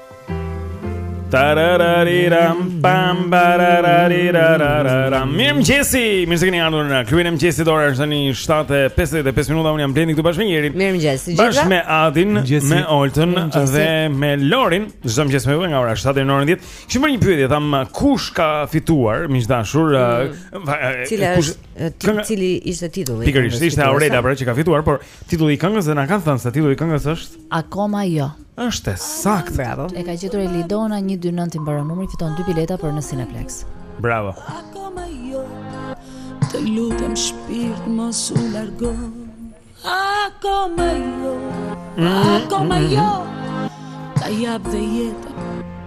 [SPEAKER 2] Tararariram pam bararariraram. Mirëmëngjesi, mirë se keni ardhur në klubin e mëngjesit. Ora është tani 7:55 minuta. Unë jam Blendi këtu bashkë me Jerin.
[SPEAKER 1] Mirëmëngjes të
[SPEAKER 2] gjithë.
[SPEAKER 1] Bashkë
[SPEAKER 2] me Adin, me Oltën dhe me Lorin. Çdo mëngjes me ju nga ora 7 deri në orën 10. Kishim një pyetje, thamë kush ka fituar, miq të dashur,
[SPEAKER 1] mm. cila është cili ishte titulli?
[SPEAKER 2] Pikërisht, ishte Aurela pra që ka fituar, por titulli i këngës dhe na kanë thënë se titulli i këngës është
[SPEAKER 4] Akoma jo.
[SPEAKER 2] Është e saktë.
[SPEAKER 1] Bravo.
[SPEAKER 4] E ka gjetur Elidona 129 i mbaron numri, fiton dy bileta për në Cineplex.
[SPEAKER 2] Bravo.
[SPEAKER 11] Akoma jo. Të lutem shpirt mos u largo. Akoma jo. Akoma jo. Ta jap dhe jetën.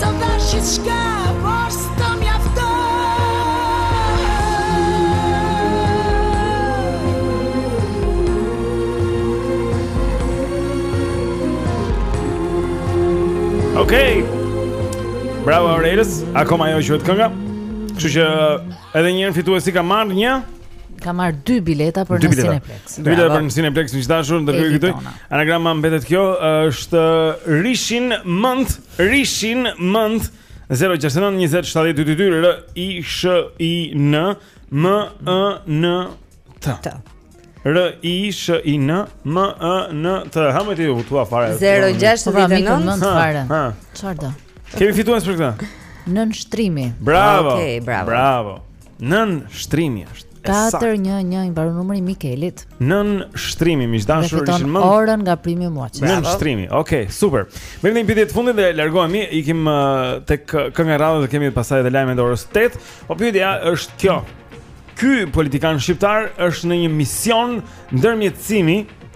[SPEAKER 11] Të dhashë gjithçka, por s'të mjafton.
[SPEAKER 2] Okej. Okay. Bravo Aurelës, Akoma jo quhet kënga. Kështu që edhe një herë fituesi ka marrë një
[SPEAKER 4] ka marrë dy bileta për në Cineplex.
[SPEAKER 2] Dy bileta për në Cineplex, miq të dashur, ndërkohë
[SPEAKER 4] këtu.
[SPEAKER 2] Anagrama mbetet kjo, është Rishin mënt. Rishin mënt 069 20 70 222 R I SH I N M E N T. T. R I SH I N M E N T. Ha më ti u thua fare.
[SPEAKER 1] 069
[SPEAKER 4] mend fare. Çfarë do?
[SPEAKER 2] Kemi fitues për këtë.
[SPEAKER 4] Nënshtrimi.
[SPEAKER 2] Bravo.
[SPEAKER 1] Okej, okay,
[SPEAKER 2] bravo. Bravo. Nënshtrimi është.
[SPEAKER 4] 411 i mbaron numri Mikelit.
[SPEAKER 2] Nënshtrimi, miq
[SPEAKER 4] të
[SPEAKER 2] dashur, ishin më
[SPEAKER 4] orën nga primi
[SPEAKER 2] Muaçi. Nënshtrimi. Okej, okay, super. Merrim një pyetje të fundit dhe largohemi. Ikim uh, tek kënga e radhës dhe kemi pastaj edhe lajmet e orës 8. Po pyetja është kjo. Ky politikan shqiptar është në një mision ndërmjetësimi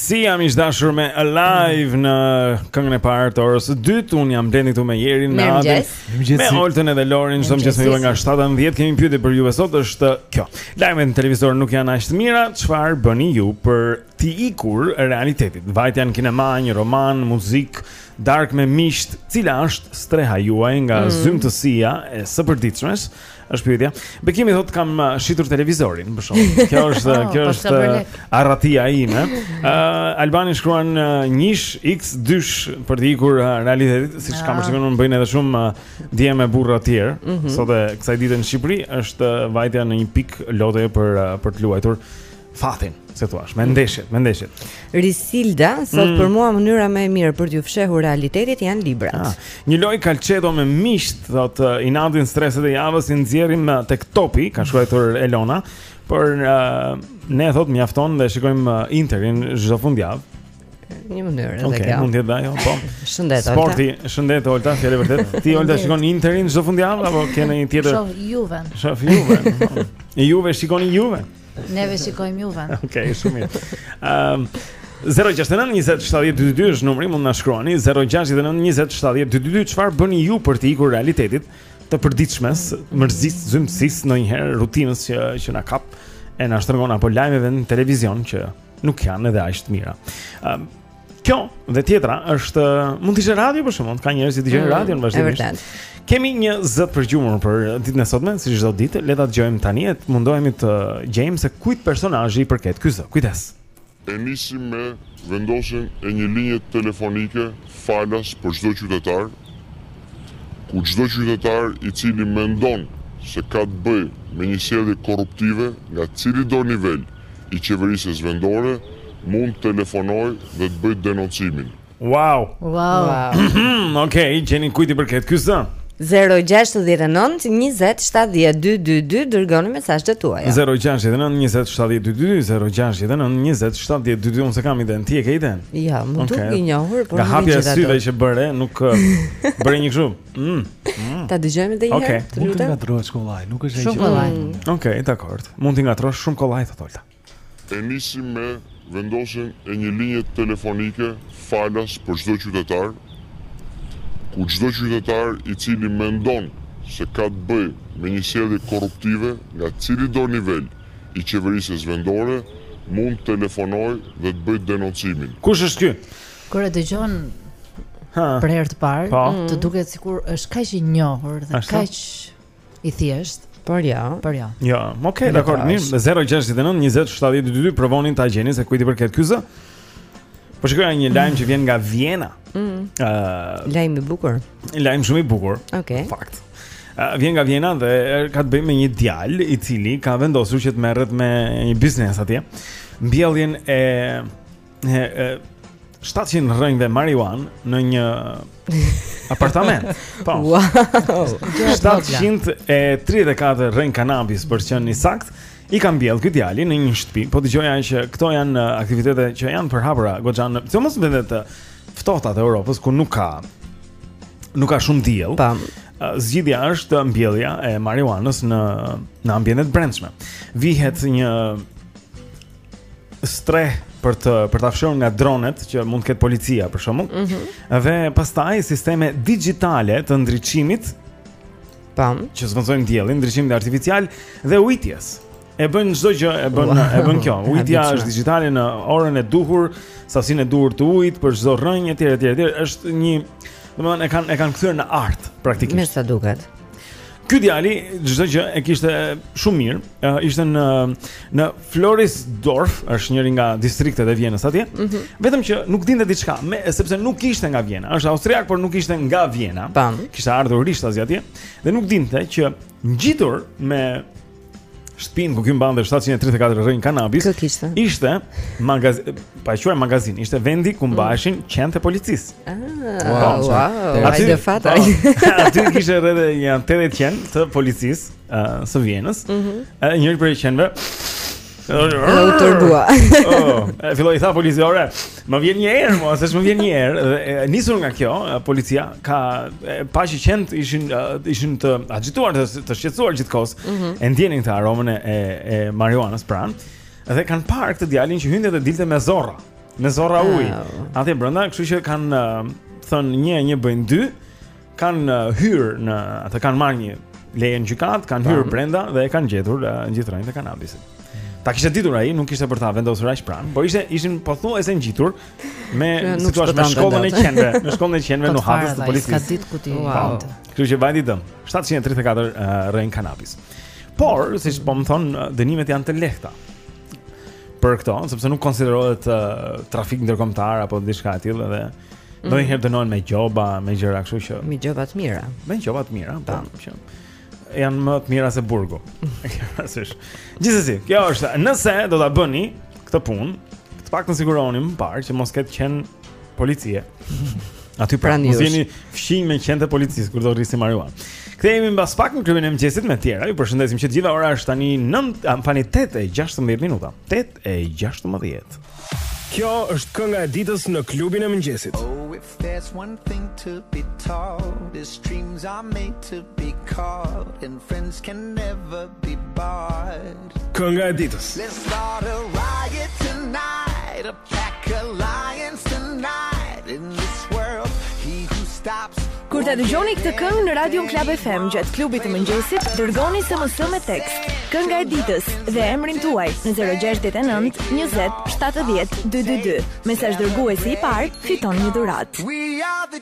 [SPEAKER 2] Sia me Alive në këngën e parë të orës së dytë. Unë jam Blendi këtu me Jerin, me Adin, me Oltën edhe Lorin, çdo mëngjes me ju nga 7-10 kemi pyetje për ju sot është kjo. Lajmet në televizor nuk janë aq të mira, çfarë bëni ju për t'i ikur realitetit? Vajtja në kinema, një roman, muzikë, darkë me miqtë, cila është streha juaj nga
[SPEAKER 1] mm.
[SPEAKER 2] zymtësia e së përditshmes? Është pyetja. Bekimi thotë kam uh, shitur televizorin, për shembull. Kjo është,
[SPEAKER 1] oh,
[SPEAKER 2] kjo
[SPEAKER 1] po
[SPEAKER 2] është uh, arratia ime. Ëh, uh, Albani shkruan uh, njësh X dysh për t'i ikur uh, realitetit, siç
[SPEAKER 1] ah.
[SPEAKER 2] kam përshtypjen unë bëjnë edhe shumë uh, djem e burra të tjerë.
[SPEAKER 1] Mm -hmm.
[SPEAKER 2] Sot e kësaj dite në Shqipëri është uh, vajtja në një pikë lotoje për uh, për të luajtur. fatin, si thua, me ndeshjet, me ndeshjet.
[SPEAKER 1] Risilda, thotë
[SPEAKER 2] mm.
[SPEAKER 1] për mua mënyra më e mirë për t'iu fshehur realitetit janë librat.
[SPEAKER 2] Ah, një lojë kalçeto me miqtë, thotë uh, inatin streset e javës i nxjerrim uh, tek topi, ka shkruar Elona, por uh, ne thotë mjafton dhe shikojmë uh, Interin çdo fundjavë.
[SPEAKER 1] Një mënyrë edhe
[SPEAKER 2] okay,
[SPEAKER 1] kjo.
[SPEAKER 2] Mund të dajë, po.
[SPEAKER 1] Shëndet Olta.
[SPEAKER 2] Sporti, shëndet Olta, fjalë vërtet. Ti Olta shikon Interin çdo fundjavë apo ke një tjetër?
[SPEAKER 4] Shoh Juve.
[SPEAKER 2] Shoh Juve. Juve shikoni Juve.
[SPEAKER 4] Neve shikojmë juve.
[SPEAKER 2] Okej, okay, shumë mirë. Ëm um, 069 20 70 222 është numri, mund të na shkruani 069 20 70 222 çfarë bëni ju për t'i ikur realitetit të përditshmes, mërzisë, zymtësisë ndonjëherë rutinës që që na kap e na shtrëngon apo lajmeve në televizion që nuk janë edhe aq të mira. Ëm um, Kjo dhe tjetra është mund të ishte radio për shembull, ka njerëz që dëgjojnë
[SPEAKER 1] mm,
[SPEAKER 2] radion vazhdimisht.
[SPEAKER 1] Është vërtet.
[SPEAKER 2] Kemi një zë të përgjumur për ditën e sotme, si çdo ditë, le ta dëgjojmë tani e mundohemi të gjejmë se kujt personazhi i përket ky zë. Kujt është.
[SPEAKER 12] E nisim me vendosjen e një linje telefonike falas për çdo qytetar, ku çdo qytetar i cili mendon se ka të bëjë me një sjellje korruptive nga cilido nivel, i qeverisjes vendore mund të telefonojë dhe të bëjë denoncimin.
[SPEAKER 2] Wow.
[SPEAKER 4] Wow.
[SPEAKER 2] Okej, okay, gjeni kujt i përket ky zë?
[SPEAKER 1] 069 20 70 222 Dërgoni mesazhet tuaja
[SPEAKER 2] 069 20 70 222 Unë s'e kam idenë, ti e ke idenë?
[SPEAKER 1] Ja, m'u duk i njohur
[SPEAKER 2] Nga hapja e syve që bëre, nuk bëre një kështu Mm. mm.
[SPEAKER 1] Ta dëgjojmë edhe një herë. Okej,
[SPEAKER 9] mund
[SPEAKER 1] ta
[SPEAKER 9] ngatërrosh kollaj, nuk është e
[SPEAKER 4] gjithë.
[SPEAKER 9] Shumë
[SPEAKER 4] kollaj. Mm.
[SPEAKER 2] Okej, okay, dakor. Mund ta ngatërrosh shumë kollaj thotë Olta.
[SPEAKER 12] E nisim me vendosjen e një linje telefonike falas për çdo qytetar, ku çdo qytetar i cili mendon se ka të bëjë me një sjellje korruptive nga cilido nivel i qeverisjes vendore, mund të telefonojë dhe të bëjë denoncimin.
[SPEAKER 2] Kush është ky?
[SPEAKER 4] Kur e dëgjon për herë të parë,
[SPEAKER 2] po.
[SPEAKER 4] të mm. duket sikur është kaq i njohur dhe kaq i thjeshtë.
[SPEAKER 1] Por jo.
[SPEAKER 4] Por jo.
[SPEAKER 2] Jo, ok, dakor, mirë. 069 20 70 22 provojeni ta gjeni se kujt i përket ky zë. Po shikoj një lajm që vjen nga Vjena.
[SPEAKER 1] Ëh, mm.
[SPEAKER 2] uh,
[SPEAKER 1] lajm i bukur.
[SPEAKER 2] Lajm shumë i bukur.
[SPEAKER 1] Okej. Okay.
[SPEAKER 2] Fakt. Uh, vjen nga Vjena dhe ka të bëjë me një djalë i cili ka vendosur që të merret me një biznes atje. Mbjelljen e 700 rrënjëve marijuanë në një apartament. Po.
[SPEAKER 1] Wow.
[SPEAKER 2] 734 rrënjë kanabis për të qenë i saktë. I ka mbjellë ky djali në një shtëpi, po dëgjoja që këto janë uh, aktivitete që janë të përhapura goxha. Sidomos vendet të uh, ftohta të Europës ku nuk ka nuk ka shumë diell.
[SPEAKER 1] Tam.
[SPEAKER 2] Uh, zgjidhja është mbjellja e marijuanës në në ambientet brendshme. Vihet një strehë për të për ta fshehur nga dronet që mund të ketë policia për shembull.
[SPEAKER 1] Mm -hmm.
[SPEAKER 2] Dhe pastaj sisteme digjitale të ndriçimit
[SPEAKER 1] po.
[SPEAKER 2] që zëvendësojnë diellin, ndriçimit artificial dhe ujitjes. E bën çdo gjë, e bën
[SPEAKER 1] wow.
[SPEAKER 2] e bën kjo. Ujitja është digjitale në orën e duhur, sasinë e duhur të ujit për çdo rrënjë etj etj etj. Është një, domethënë e kanë e kanë kthyer në art praktikisht.
[SPEAKER 1] Me sa duket.
[SPEAKER 2] Ky djali çdo gjë e kishte shumë mirë. Uh, ishte në në Floridsdorf, është njëri nga distriktet e Vjenës atje.
[SPEAKER 1] Mm -hmm.
[SPEAKER 2] Vetëm që nuk dinte diçka, sepse nuk ishte nga Vjena. Është austriak, por nuk ishte nga Vjena. Kishte ardhur rishtazi atje dhe nuk dinte që ngjitur me shtëpinë ku ky mbante 734 rrënjë kanabis. Ishte magazinë, ta quajmë magazinë, ishte vendi ku mbaheshin mm. qentë e policisë.
[SPEAKER 1] Ah,
[SPEAKER 2] wow.
[SPEAKER 1] wow.
[SPEAKER 2] Aty
[SPEAKER 1] në
[SPEAKER 2] fat. Aty kishte rreth një 80 qen të policisë uh, së Vjenës.
[SPEAKER 1] Mm
[SPEAKER 2] -hmm. Njëri prej qenve
[SPEAKER 1] Dhe u tërbua
[SPEAKER 2] oh, Filloi tha policit, ore Më vjen një erë, mo, seç më vjen një erë Dhe nisur nga kjo, policia Ka parë që qentë ishin, ishin të axhituar, të, të shqetësuar gjithë
[SPEAKER 1] kohës mm -hmm.
[SPEAKER 2] E ndjenin këtë aromën e, e marihuanës pranë Dhe kanë parë këtë djalin që hynte e dilte me zorra Me zorra
[SPEAKER 1] uji
[SPEAKER 2] Atje brenda, kështu që kanë thënë një e një bëjnë dy kanë hyrë në, atë kanë marrë një leje në gjykatë, kanë hyrë brenda dhe e kanë gjetur uh, gjithë rrënjët e kanabisit. Ta kishte ditur ai, nuk kishte për ta vendosur aq pranë, por ishte ishin pothuajse ngjitur me si thua me shkollën e qenve, me shkollën e qenve nuhatës
[SPEAKER 4] të
[SPEAKER 2] policisë.
[SPEAKER 4] Ka ditë ku ti. Wow.
[SPEAKER 2] Kështu që vajti dëm. 734 uh, rrënjë kanabis. Por, siç po më thonë, dënimet janë të lehta. për këto, sepse nuk konsiderohet uh, trafik ndërkombëtar apo diçka e tillë dhe mm. ndonjëherë dënohen me gjoba, me gjëra kështu që
[SPEAKER 1] me gjoba të mira.
[SPEAKER 2] Me gjoba të mira, po,
[SPEAKER 1] po.
[SPEAKER 2] që janë më të mira se burgu. Natyrisht. Gjithsesi, kjo është, nëse do ta bëni këtë punë, të paktën sigurohuni më parë që mos ketë qenë policie. Aty pra, mos jeni fqinj me qentë e policisë kur do rrisni marijuanë. Kthehemi mbas pak në klubin e mëngjesit me të tjera. Ju përshëndesim që të gjitha ora është tani 8:16 minuta. 8:16.
[SPEAKER 13] Kjo është kënga e ditës në klubin e mëngjesit.
[SPEAKER 14] Oh, if there's one thing to be taught, it's dreams are made to be caught and friends can never be bought.
[SPEAKER 13] Kënga e ditës.
[SPEAKER 14] Let's start a riot tonight, a pack of lions tonight in this world. He who stops
[SPEAKER 15] Kur ta dëgjoni këtë këngë në Radio Club FM gjatë klubit të mëngjesit, dërgoni SMS me tekst Kënga e ditës dhe emrin tuaj në 069 20 70 222. Mesazh dërguesi i parë fiton një dhuratë.
[SPEAKER 14] We are the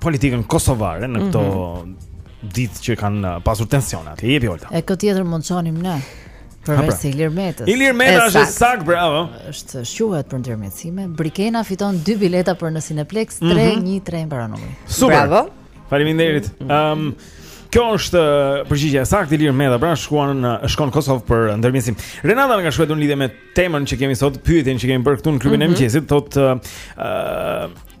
[SPEAKER 2] politikën kosovare në këto mm -hmm. ditë që kanë uh, pasur tensione atje. Jepi Olta.
[SPEAKER 4] E këtë tjetër mund të çonim ne
[SPEAKER 2] pra,
[SPEAKER 4] përveç Ilir Metës.
[SPEAKER 2] Ilir Meta është saktë, bravo.
[SPEAKER 4] Është shquhet për ndërmjetësime. Brikena fiton dy bileta për në Cineplex 313 mm -hmm. mbaron numri.
[SPEAKER 2] Bravo. Faleminderit. Ëm mhm. mm -hmm. um, Kjo është uh, përgjigja e saktë Ilir Meta, pra shkuan në uh, shkon në Kosovë për uh, ndërmjetësim. Renata na shkruan në lidhje me temën që kemi sot, pyetjen që kemi bërë këtu në klubin mm -hmm. e
[SPEAKER 1] mhm.
[SPEAKER 2] mëngjesit, thotë uh,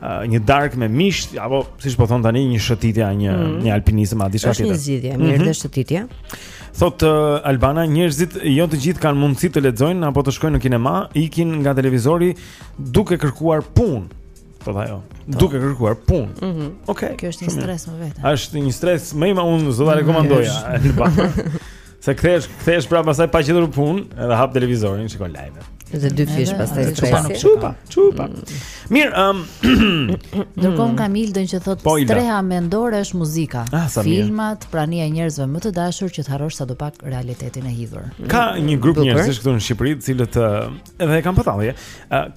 [SPEAKER 2] një darkë me mish apo siç po thonë tani një shëtitje një
[SPEAKER 1] mm -hmm.
[SPEAKER 2] një alpinizëm a diçka tjetër.
[SPEAKER 1] Është një zgjidhje, mirë
[SPEAKER 2] mm
[SPEAKER 1] -hmm. shëtitje.
[SPEAKER 2] Thotë uh, Albana, njerëzit jo të gjithë kanë mundësi të lexojnë apo të shkojnë në kinema, ikin nga televizori duke kërkuar punë. Thotë ajo, po. duke kërkuar punë.
[SPEAKER 4] Mm -hmm.
[SPEAKER 2] Okej.
[SPEAKER 4] Okay, Kjo është një stres më vete.
[SPEAKER 2] Është një stres më i madh unë s'do ta rekomandoja. Se kthehesh, kthehesh pra pastaj pa gjetur punë, edhe hap televizorin, shikon lajme.
[SPEAKER 1] Dhe
[SPEAKER 4] dyfish
[SPEAKER 1] pastaj çupa.
[SPEAKER 2] Çupa, çupa. Mm. Mirë, ëm um,
[SPEAKER 4] ndërkohë mm. kam Ildën që thotë
[SPEAKER 2] po,
[SPEAKER 4] streha mendore është muzika,
[SPEAKER 2] ah,
[SPEAKER 4] filmat, prania e njerëzve më të dashur që të harrosh sadopak realitetin e hidhur.
[SPEAKER 2] Ka një grup njerëzish këtu në Shqipëri, të cilët edhe e kanë pa dalje,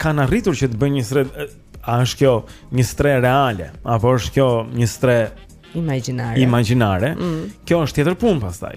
[SPEAKER 2] kanë arritur që të bëjnë një strehë a është kjo një strehë reale apo është kjo një strehë
[SPEAKER 1] imagjinare.
[SPEAKER 2] Imagjinare.
[SPEAKER 1] Mm.
[SPEAKER 2] Kjo është tjetër punë pastaj.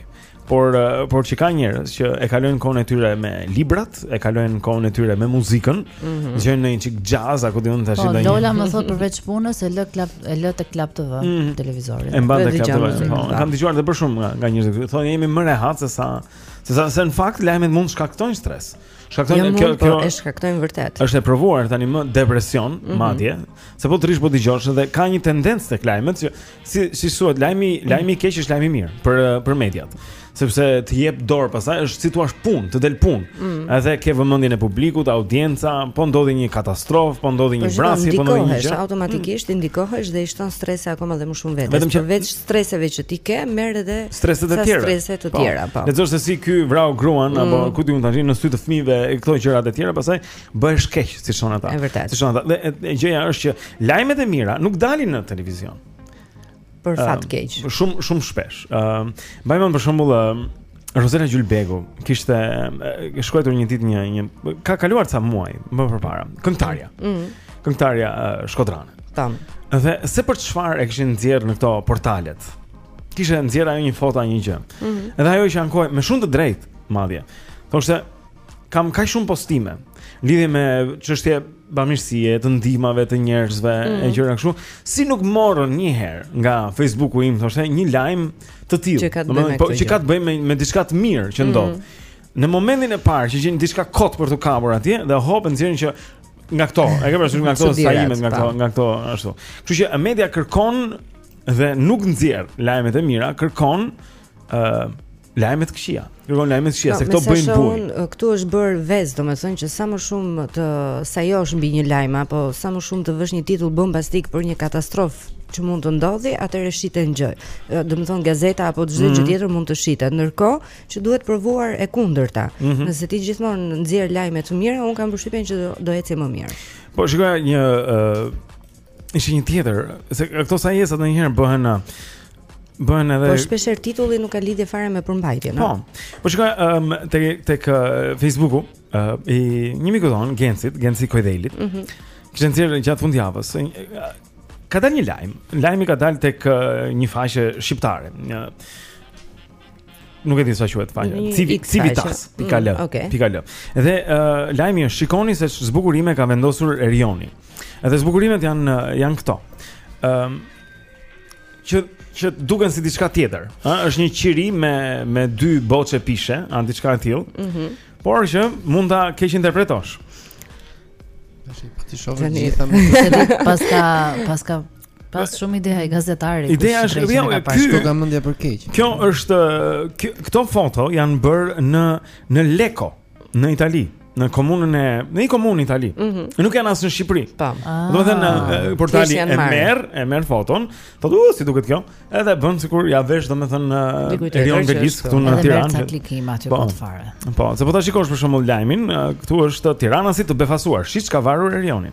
[SPEAKER 2] Por eh, por që ka njerëz që e kalojnë kohën e tyre me librat, e kalojnë kohën e tyre me muzikën,
[SPEAKER 4] mm
[SPEAKER 2] -hmm. dëgjojnë një çikë jazz apo di unë tash
[SPEAKER 4] po,
[SPEAKER 2] ndonjë.
[SPEAKER 4] Po Lola më thotë përveç punës e lë Club e lë te Club TV
[SPEAKER 2] mm -hmm.
[SPEAKER 4] televizorin.
[SPEAKER 2] E mban te Club
[SPEAKER 4] TV.
[SPEAKER 2] Po, kam dëgjuar edhe për shumë nga, nga njerëzit. Thonë jemi më rehat se sa se sa se në fakt lajmet mund të shkaktojnë stres. Shkaktojnë kjo kjo
[SPEAKER 1] e shkaktojnë vërtet.
[SPEAKER 2] Është e provuar tani më depresion
[SPEAKER 1] mm -hmm.
[SPEAKER 2] madje, se po të rrish po dëgjosh dhe ka një tendencë tek lajmet që si si thuhet lajmi, mhm. lajmi i keq është lajmi i mirë për për mediat. Sepse të jep dorë pastaj është si të thuash punë, të del punë.
[SPEAKER 1] Mm -hmm.
[SPEAKER 2] Edhe ke vëmendjen e publikut, audienca, po ndodhi një katastrofë, po ndodhi një vrasje, po ndodhi një gjë.
[SPEAKER 1] Automatikisht mm -hmm. ndikohesh dhe i shton stresin akoma dhe më shumë vetes.
[SPEAKER 2] Vetëm që
[SPEAKER 1] veç streseve që ti ke, merr edhe
[SPEAKER 2] strese
[SPEAKER 1] të
[SPEAKER 2] tjera.
[SPEAKER 1] Strese të po. tjera, po.
[SPEAKER 2] Lexosh se si ky vrau gruan
[SPEAKER 1] mm.
[SPEAKER 2] apo ku di unë tani në sy të fëmijëve e këto gjëra të tjera, pastaj bëhesh keq si shon ata. Si shon ata. Dhe gjëja është që lajmet e mira nuk dalin në televizion.
[SPEAKER 1] Për fat keq.
[SPEAKER 2] Uh, shumë shumë shpesh. Ëm, uh, mbajmë për shembull uh, Rosela Gjylbegu kishte uh, shkruar një ditë një një ka kaluar ca muaj më përpara. Këngëtarja. Ëh.
[SPEAKER 1] Mm.
[SPEAKER 2] Këngëtarja uh, shkodrane.
[SPEAKER 1] Tam.
[SPEAKER 2] Dhe se për çfarë e kishin nxjerr në këto portalet? Kishte nxjerr ajo një foto një gjë.
[SPEAKER 1] Mm
[SPEAKER 2] -hmm. Dhe ajo qe ankuar me shumë të drejtë, madje. Thoshte kam kaq shumë postime lidhje me çështje bamirësie, të ndihmave të njerëzve
[SPEAKER 1] mm -hmm.
[SPEAKER 2] e mhm. gjëra kështu, si nuk morën një herë nga Facebooku im thoshte një lajm të tillë, domethënë po që ka të bëjë me me diçka të mirë që
[SPEAKER 1] mhm.
[SPEAKER 2] ndodh. Mm -hmm. Në momentin e parë që gjeni diçka kot për të kapur atje dhe hop e nxjerrin që nga këto, e ke parasysh nga këto sajtet, nga këto, nga këto ashtu. Kështu që media kërkon dhe nuk nxjerr lajmet e mira, kërkon ë uh, lajme të këqija. Kërkon lajme të këqija no,
[SPEAKER 1] se
[SPEAKER 2] këto bëjnë bujë.
[SPEAKER 1] Uh, këtu është bërë ves, domethënë që sa më shumë të sajosh mbi një lajm apo sa më shumë të vesh një titull bombastik për një katastrofë që mund të ndodhi, atëherë shitet gjë. Uh, domethënë gazeta apo çdo gjë
[SPEAKER 2] mm -hmm.
[SPEAKER 1] tjetër mund të shitet, ndërkohë që duhet provuar e kundërta.
[SPEAKER 2] Mm -hmm.
[SPEAKER 1] Nëse ti gjithmonë nxjerr lajme të mira, un kam përshtypjen që do, do ecë më mirë.
[SPEAKER 2] Po shikoj një uh, Ishte një tjetër, se këto sajesa do njëherë bëhen në bëhen edhe
[SPEAKER 1] Por shpesh er titulli nuk ka lidhje fare me përmbajtjen,
[SPEAKER 2] no?
[SPEAKER 1] Po.
[SPEAKER 2] Po shikoj um, tek tek uh, Facebooku uh, i një miku don Gencit, Genci Kojdelit.
[SPEAKER 1] Mhm.
[SPEAKER 2] Mm Kishte nxjerrë gjatë fundjavës. Ka dalë një lajm. Lajmi ka dalë tek uh, një faqe shqiptare, një Nuk e di sa quhet faqja. Civitas pika al.
[SPEAKER 1] Mm,
[SPEAKER 2] pika al. Dhe uh, lajmi është shikoni ç'zbukurime ka vendosur Erioni. Edhe zbukurimet janë janë këto. Ëm um, që që duken si diçka tjetër, ë, është një qiri me me dy boçe pishe, an diçka e tillë.
[SPEAKER 10] Mhm.
[SPEAKER 2] Mm por që mund ta keqinterpretosh.
[SPEAKER 3] Tash i
[SPEAKER 10] pati
[SPEAKER 3] shohë
[SPEAKER 4] gjithë amë. Paska paska Pas shumë ide ai gazetari.
[SPEAKER 2] Ideja është jo,
[SPEAKER 4] e
[SPEAKER 2] ky
[SPEAKER 3] po ka mendje për keq.
[SPEAKER 2] Kjo është këto foto janë bërë në në Lecco, në Itali, në komunën e në një komunë në Itali.
[SPEAKER 10] Mm -hmm.
[SPEAKER 2] Nuk janë as në Shqipëri.
[SPEAKER 10] Po.
[SPEAKER 2] Ah. Domethënë ah. portali e merr, e merr foton, thotë u si duket kjo, edhe bën sikur ja vesh domethënë Erion
[SPEAKER 10] Velisë
[SPEAKER 2] këtu në Tiranë. Edhe
[SPEAKER 4] klikim aty
[SPEAKER 2] po
[SPEAKER 4] të fare.
[SPEAKER 2] Po, se po ta shikosh për shembull lajmin, këtu është tiranasit të befasuar, shih ç'ka varur Erioni.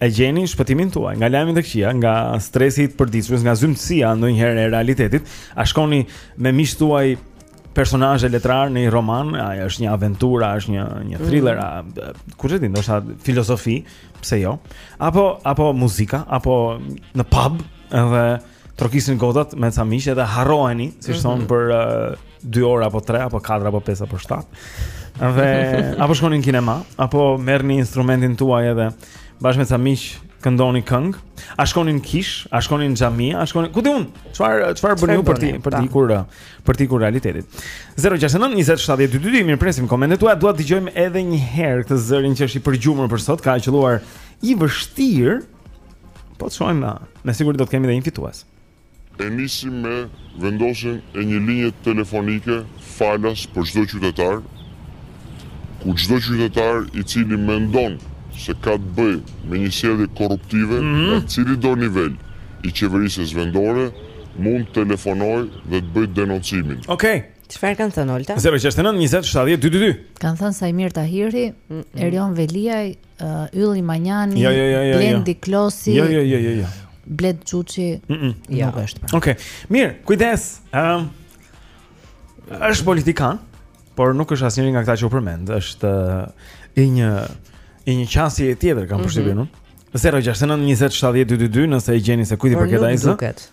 [SPEAKER 2] E gjeni shpëtimin tuaj nga lajmet e këqija, nga stresi i përditshëm, nga zymtësia ndonjëherë e realitetit. A shkoni me miqtë tuaj personazhe letrarë në një roman, a është një aventurë, a është një një mm. thriller, a kush e di, ndoshta filozofi, pse jo? Apo apo muzika, apo në pub, edhe trokisin gotat me ca miq edhe harroheni, siç thon
[SPEAKER 10] mm
[SPEAKER 2] -hmm. për 2 uh, orë apo 3 apo 4 apo 5 apo 7. Dhe apo shkoni në kinema, apo merrni instrumentin tuaj edhe bashkë me ca miq këndoni këngë, a shkoni në kishë, a shkoni në xhami, a shkoni ku di unë, çfarë çfarë bëni ju për t'i për t'i ikur për t'i ikur realitetit. 069 20 70 222 mirë presim komentet tuaja, dua të dëgjojmë edhe një herë këtë zërin që është i përgjumur për sot, ka qëlluar i vështirë Po të shohim, me siguri do të kemi dhe një fitues.
[SPEAKER 12] E nisim me vendosjen e një linje telefonike falas për çdo qytetar, ku çdo qytetar i cili mendon se ka të bëjë me një sjellje korruptive
[SPEAKER 2] mm
[SPEAKER 12] -hmm. në cilindo nivel të qeverisjes vendore, mund të telefonojë dhe të bëjë denoncimin.
[SPEAKER 2] Okej. Okay.
[SPEAKER 10] Çfarë kanë thënë Olta?
[SPEAKER 2] 069 20 70 222.
[SPEAKER 4] Kanë thënë Saimir Tahiri, mm -hmm. Erion Veliaj, uh, Ylli Manjani,
[SPEAKER 2] ja, ja, ja, ja,
[SPEAKER 4] Blendi ja. Klosi.
[SPEAKER 2] Ja, ja, ja, ja, ja.
[SPEAKER 4] Bled Çuçi.
[SPEAKER 2] Mm -mm.
[SPEAKER 4] Ja, nuk është. Pra.
[SPEAKER 2] Okej. Okay. Mirë, kujdes. Ëm um, është politikan, por nuk është asnjëri nga këta që u përmendën. Është uh, i një i një qasjeje tjetër kam
[SPEAKER 10] mhm.
[SPEAKER 2] përshtypjen mm -hmm. unë. 0692070222 nëse e gjeni se kujt i përket ai zë.
[SPEAKER 10] Nuk duket.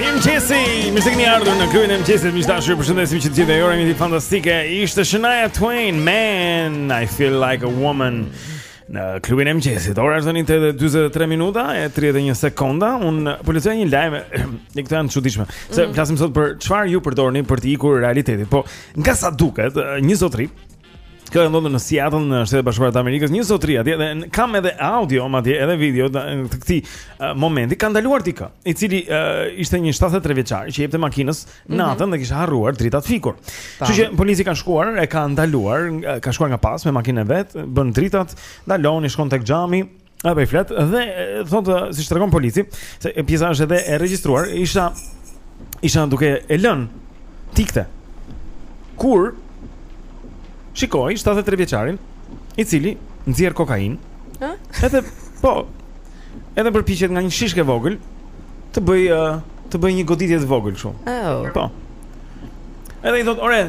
[SPEAKER 2] Mirëmëngjesi, mirë se keni ardhur në klubin e mëngjesit, miq të dashur, ju përshëndesim që të gjithë e jore, mirë fantastike, ishte Shania Twain, man, I feel like a woman, në klubin e mëngjesit, ora është dhe një të edhe 23 minuta, e 31 sekonda, unë po lexoj një lajm, nga këto janë të çuditshme, se
[SPEAKER 16] mm.
[SPEAKER 2] flasim sot për çfarë ju përdorni për t'i ikur realitetit, po nga sa duket, një zotëri, Kjo ka ndodhur në Seattle në Shtetet e Bashkuara të Amerikës, një zotëri atje dhe kam edhe audio madje edhe video të këtij uh, momenti ka ndaluar dikë, i cili uh, ishte një 73 vjeçar që i jepte makinës
[SPEAKER 1] mm -hmm.
[SPEAKER 2] natën dhe kishte harruar dritat fikur. Kështu që polici ka shkuar, e ka ndaluar, ka shkuar nga pas me makinën e vet, bën dritat, ndalon, i shkon tek xhami, A po i flet dhe thotë siç tregon polici, se pjesa është edhe e regjistruar, isha isha duke e lënë të ikte. Kur shikoj 73 vjeçarin, i cili nxjerr kokainë.
[SPEAKER 1] Ë?
[SPEAKER 2] Edhe po. Edhe përpiqet nga një shishkë e vogël të bëjë të bëjë një goditje të vogël kështu.
[SPEAKER 1] Oh.
[SPEAKER 2] Po. Edhe i thot, ore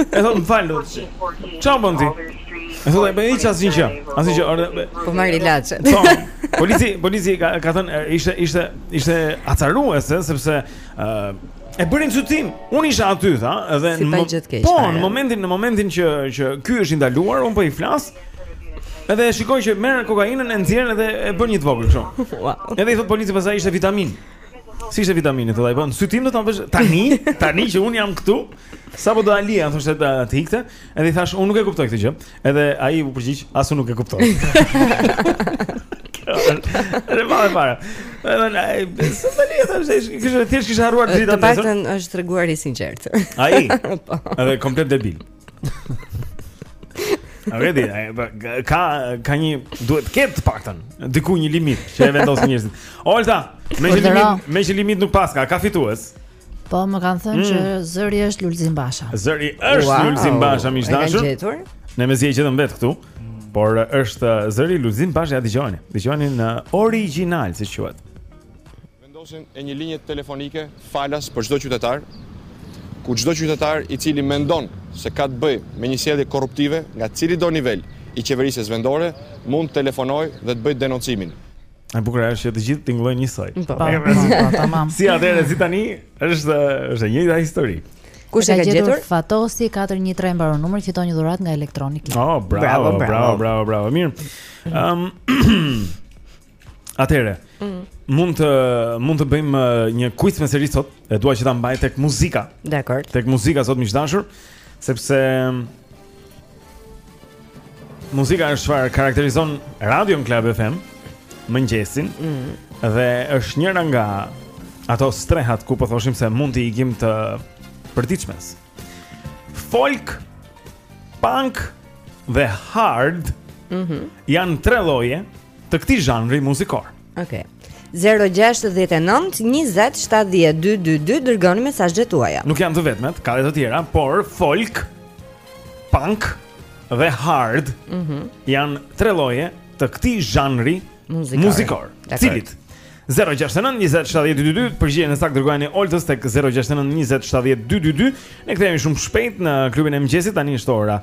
[SPEAKER 2] E thot, më fal Ça po bën ti? E thot, e bën ti ça asnjë gjë Asnjë gjë ore, be...
[SPEAKER 1] Po marr ilaçet
[SPEAKER 2] po, Polici, polici ka, ka thënë, ishte, ishte, ishte acaruese Sepse uh, E bëri në sy tim, unë isha aty, tha edhe
[SPEAKER 1] Si pa gjë të keqe
[SPEAKER 2] Po, në momentin, në momentin që, që ky është i ndaluar, unë po i flas Edhe e shikoj që merr kokainën e nxjerr edhe e bën një të vogël kështu. Edhe i thot policit pastaj ishte vitaminë. S'ishte faji im, thotë ai, po në sy tim do ta bësh tani, tani që un jam këtu. Sapo dolja, thoshte ta të ikte, edhe i thash, un nuk e kuptoj këtë gjë. Edhe ai u përgjigj, as un nuk e kuptoj. Re vale para. Edhe na, se sa le ta bësh, kishte thjesht kishte harruar
[SPEAKER 1] dritën.
[SPEAKER 2] Të
[SPEAKER 1] paktën është treguar i sinqertë.
[SPEAKER 2] Ai.
[SPEAKER 1] Po.
[SPEAKER 2] Edhe komplet debil. A vedi, ka ka një duhet të ketë të paktën diku një limit që e vendosin njerëzit. Olta,
[SPEAKER 4] meqë
[SPEAKER 2] limit, meqë limit nuk paska, ka fitues.
[SPEAKER 4] Po, më kanë thënë
[SPEAKER 2] mm.
[SPEAKER 4] që zëri është Lulzim Basha.
[SPEAKER 2] Zëri është
[SPEAKER 1] wow.
[SPEAKER 2] Lulzim Basha, miq
[SPEAKER 1] të
[SPEAKER 2] dashur. Ne mezi e gjetëm vet këtu. Por është zëri Lulzim Basha, ja dëgjoni. Dëgjoni në origjinal, si quhet.
[SPEAKER 17] Vendosjen e një linje telefonike falas për çdo qytetar, ku çdo qytetar i cili mendon se ka të bëjë me një sjellje korruptive nga cilido nivel i qeverisjes vendore, mund të telefonojë dhe të bëjë denoncimin.
[SPEAKER 2] E bukura është që të gjithë tingëllojnë njësoj.
[SPEAKER 4] Po, po, po, tamam.
[SPEAKER 2] Si atëherë si tani është është e njëjta histori.
[SPEAKER 1] Kush e ka gjetur?
[SPEAKER 4] Fatosi 413 i mbaron numri, fiton një dhuratë nga Electronic.
[SPEAKER 2] Oh, bravo, bravo, bravo, bravo. Mirë. Ëm Atëre.
[SPEAKER 1] Mm.
[SPEAKER 2] Mund të mund të bëjmë uh, një quiz me seri sot. E dua që ta mbaj tek muzika.
[SPEAKER 1] Dakor.
[SPEAKER 2] Tek muzika sot miq të dashur, sepse um, muzika është çfarë karakterizon radion Club FM mëngjesin.
[SPEAKER 1] Mm.
[SPEAKER 2] Dhe është njëra nga ato strehat ku po thoshim se mund t'i ikim të përditshmes. Folk, punk dhe hard.
[SPEAKER 1] Mhm.
[SPEAKER 2] Mm janë tre lloje të këtij zhanri muzikor.
[SPEAKER 1] Okej. 0692070222 Dërgoni mesazhet tuaja
[SPEAKER 2] Nuk janë të vetmet, ka edhe të tjera Por folk, punk dhe hard
[SPEAKER 1] mm -hmm.
[SPEAKER 2] Janë tre lloje të këtij zhanri
[SPEAKER 1] muzikor,
[SPEAKER 2] muzikor. Cilit? 0692070222 Përgjigjen e saktë dërgojani Oltës tek 0692070222 Ne kthehemi shumë shpejt në klubin e mëngjesit Tani është ora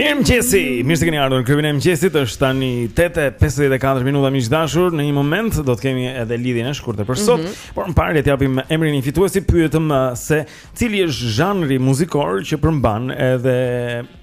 [SPEAKER 14] Mirëmëngjesi,
[SPEAKER 2] mirë se keni ardhur në klubin e mëngjesit, është tani 8 e 54 minuta miq të dashur, në një moment do të kemi edhe lidhjen e shkurtër për sot,
[SPEAKER 1] mm -hmm.
[SPEAKER 2] por më parë le të japim emrin e fituesit, pyetëm uh, se cili është zhanri muzikor që përmban edhe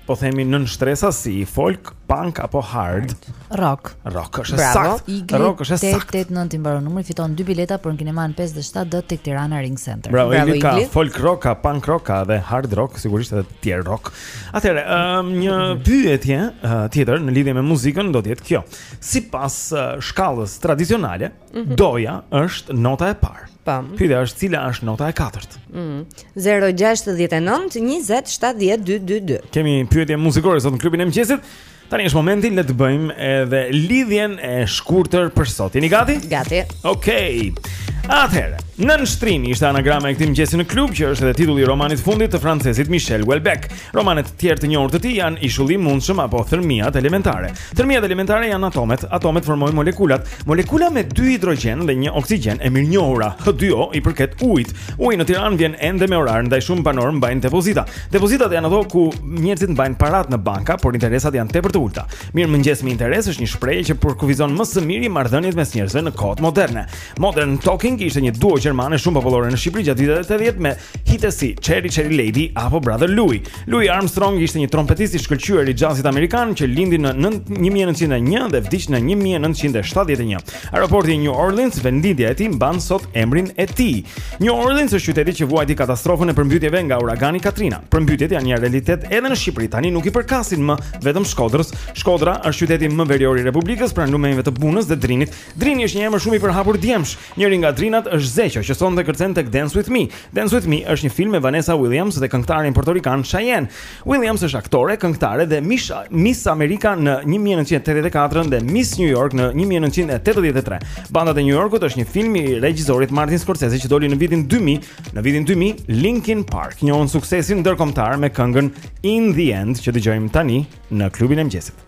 [SPEAKER 2] po themi nënshtresa si folk, punk apo hard.
[SPEAKER 4] Rock.
[SPEAKER 2] Rock është
[SPEAKER 1] e
[SPEAKER 2] saktë. Rock është e saktë.
[SPEAKER 4] 889 i mbaron numri, fiton dy bileta për në kinemanë 5 7D tek Tirana Ring Center.
[SPEAKER 2] Bravo,
[SPEAKER 1] Bravo
[SPEAKER 2] Igli. Ka folk rock, ka punk rock, ka dhe hard rock, sigurisht edhe të tjerë rock. Atëherë, um, një mhm. pyetje uh, tjetër në lidhje me muzikën do të jetë kjo. Sipas uh, shkallës tradicionale,
[SPEAKER 1] Mhm.
[SPEAKER 2] Doja është nota e parë.
[SPEAKER 1] Pam.
[SPEAKER 2] Pyetja është cila është nota e katërt?
[SPEAKER 1] Mhm. 069 20 70 222.
[SPEAKER 2] Kemi pyetje muzikore sot në klubin e mëngjesit. Tani është momenti le të bëjmë edhe lidhjen e shkurtër për sot. Jeni gati?
[SPEAKER 1] Gati.
[SPEAKER 2] Okej. Okay. Atëherë, Nënshtrimi ishte anagrama e këtij mëngjesi në klub që është edhe titulli i romanit të fundit të francezit Michel Houellebecq. Romanet tjerë të njohur të tij janë Ishulli i mundshëm apo Thërmiat elementare. Thërmiat elementare janë atomet, atomet formojnë molekulat. Molekula me dy hidrogjen dhe një oksigjen e mirënjohura, H2O i përket ujit. Uji në Tiranë vjen ende me orar, ndaj shumë banorë mbajnë depozita. Depozitat janë ato ku njerëzit mbajnë paratë në banka, por interesat janë tepër të ulëta. Mirëmëngjesi me interes është një shprehje që përkufizon më së miri marrëdhëniet mes njerëzve në kohët moderne. Modern Talking ishte një duo gjermane shumë popullore në Shqipëri gjatë viteve 80 me Hite si Cheri Cheri Lady apo Brother Louie. Louis Armstrong ishte një trompetist i shkëlqyer i jazzit amerikan që lindi në 1901 dhe vdiq në 1971. Aeroporti i New Orleans, vendlindja e tij, mban sot emrin e tij. New Orleans është qyteti që vuajti katastrofën e përmbytjeve nga uragani Katrina. Përmbytjet janë një realitet edhe në Shqipëri. Tani nuk i përkasin më vetëm Shkodrës. Shkodra është qyteti më verior i Republikës, pranë lumenjve të Bunës dhe Drinit. Drini është një emër shumë i përhapur djemsh. Njëri nga Drinat është Zeqo, që sonte kërcen tek Dance With Me. Dance With Me është një film me Vanessa Williams dhe këngëtarin portorikan Chayanne. Williams është aktore, këngëtare dhe Miss, Miss America në 1984 dhe Miss New York në 1983. Bandat e New Yorkut është një film i regjisorit Martin Scorsese që doli në vitin 2000. Në vitin 2000, Linkin Park njohën suksesin ndërkombëtar me këngën In the End që dëgjojmë tani në klubin e mëngjesit.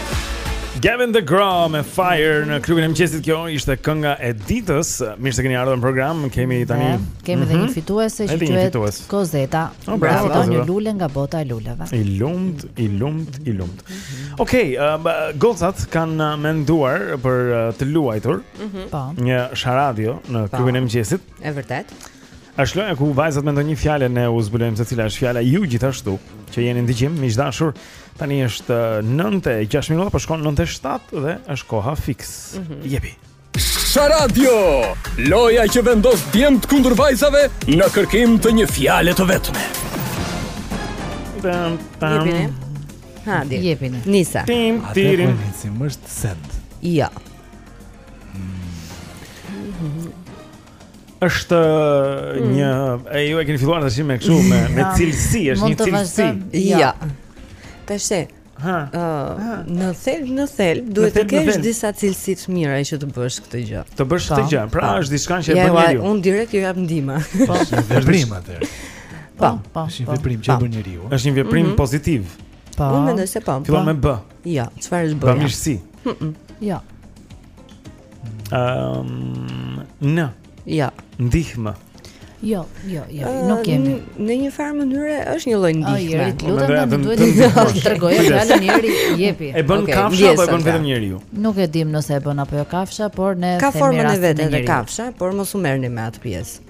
[SPEAKER 2] Gavin DeGraw me Fire në klubin e mëngjesit kjo ishte kënga e ditës. Mirë se keni ardhur në program. Kemi tani
[SPEAKER 4] ne, kemi edhe mm -hmm. një
[SPEAKER 2] mhm.
[SPEAKER 4] fituese që quhet Kozeta.
[SPEAKER 2] Oh, bravo,
[SPEAKER 4] fiton një lule nga bota e luleve.
[SPEAKER 2] I lumt, i lumt, i lumt. Mm -hmm. Okej, okay, um, gocat kanë uh, menduar për uh, të luajtur.
[SPEAKER 1] Mm -hmm.
[SPEAKER 4] Po.
[SPEAKER 2] Një sharadio në
[SPEAKER 1] po.
[SPEAKER 2] klubin e mëngjesit.
[SPEAKER 1] Është vërtet.
[SPEAKER 2] Është loja ku vajzat mendojnë një fjalë ne e zbulojmë se cila është fjala ju gjithashtu që jeni në dëgjim miq të dashur. Tani është 9:06 minuta, po shkon 9:07 dhe është koha fiks. Mm -hmm. Jepi.
[SPEAKER 13] Sharadio, loja që vendos djemt kundër vajzave në kërkim të një fjale të vetme.
[SPEAKER 2] Tam, tam.
[SPEAKER 1] Jepini. Hajde.
[SPEAKER 4] Jepini.
[SPEAKER 1] Nisa.
[SPEAKER 2] Tim, tirim.
[SPEAKER 9] Ate po nisim, është send.
[SPEAKER 1] Ja. Jo.
[SPEAKER 2] është mm. një e ju e keni filluar tash me kështu me me cilësi, është një cilësi.
[SPEAKER 1] Jo. Ja. Tash e.
[SPEAKER 2] Ha.
[SPEAKER 1] Uh, në thelb në thelb duhet të kesh disa cilësi të mira që të bësh këtë gjë.
[SPEAKER 2] Të bësh këtë po. gjë, pra po. është diçka që e bën njeriu.
[SPEAKER 1] Unë direkt ju jap ndihmë.
[SPEAKER 9] Po, është veprim atë.
[SPEAKER 1] Po,
[SPEAKER 4] po.
[SPEAKER 9] Është një veprim që e bën njeriu.
[SPEAKER 2] Është një veprim
[SPEAKER 1] mhm.
[SPEAKER 2] pozitiv.
[SPEAKER 4] Po.
[SPEAKER 1] Unë mendoj se po.
[SPEAKER 2] Fillon me B.
[SPEAKER 1] Jo, çfarë është mbëja?
[SPEAKER 2] Bamirësi.
[SPEAKER 4] Jo.
[SPEAKER 2] Ehm, në.
[SPEAKER 1] Jo.
[SPEAKER 2] Ndihmë.
[SPEAKER 4] Jo, jo, jo, nuk kemi.
[SPEAKER 1] Në një farë mënyre është një lloj ndihme.
[SPEAKER 4] Ai, lutem
[SPEAKER 2] do
[SPEAKER 4] na duhet
[SPEAKER 2] të tregojë
[SPEAKER 4] fjalën njëri, jepi.
[SPEAKER 2] E bën kafsha apo e bën vetëm njeriu?
[SPEAKER 4] Nuk e di nëse e bën apo jo kafsha, por ne themi Ka
[SPEAKER 1] formën e vet
[SPEAKER 4] te
[SPEAKER 1] kafsha, por mos u merrni me atë pjesë.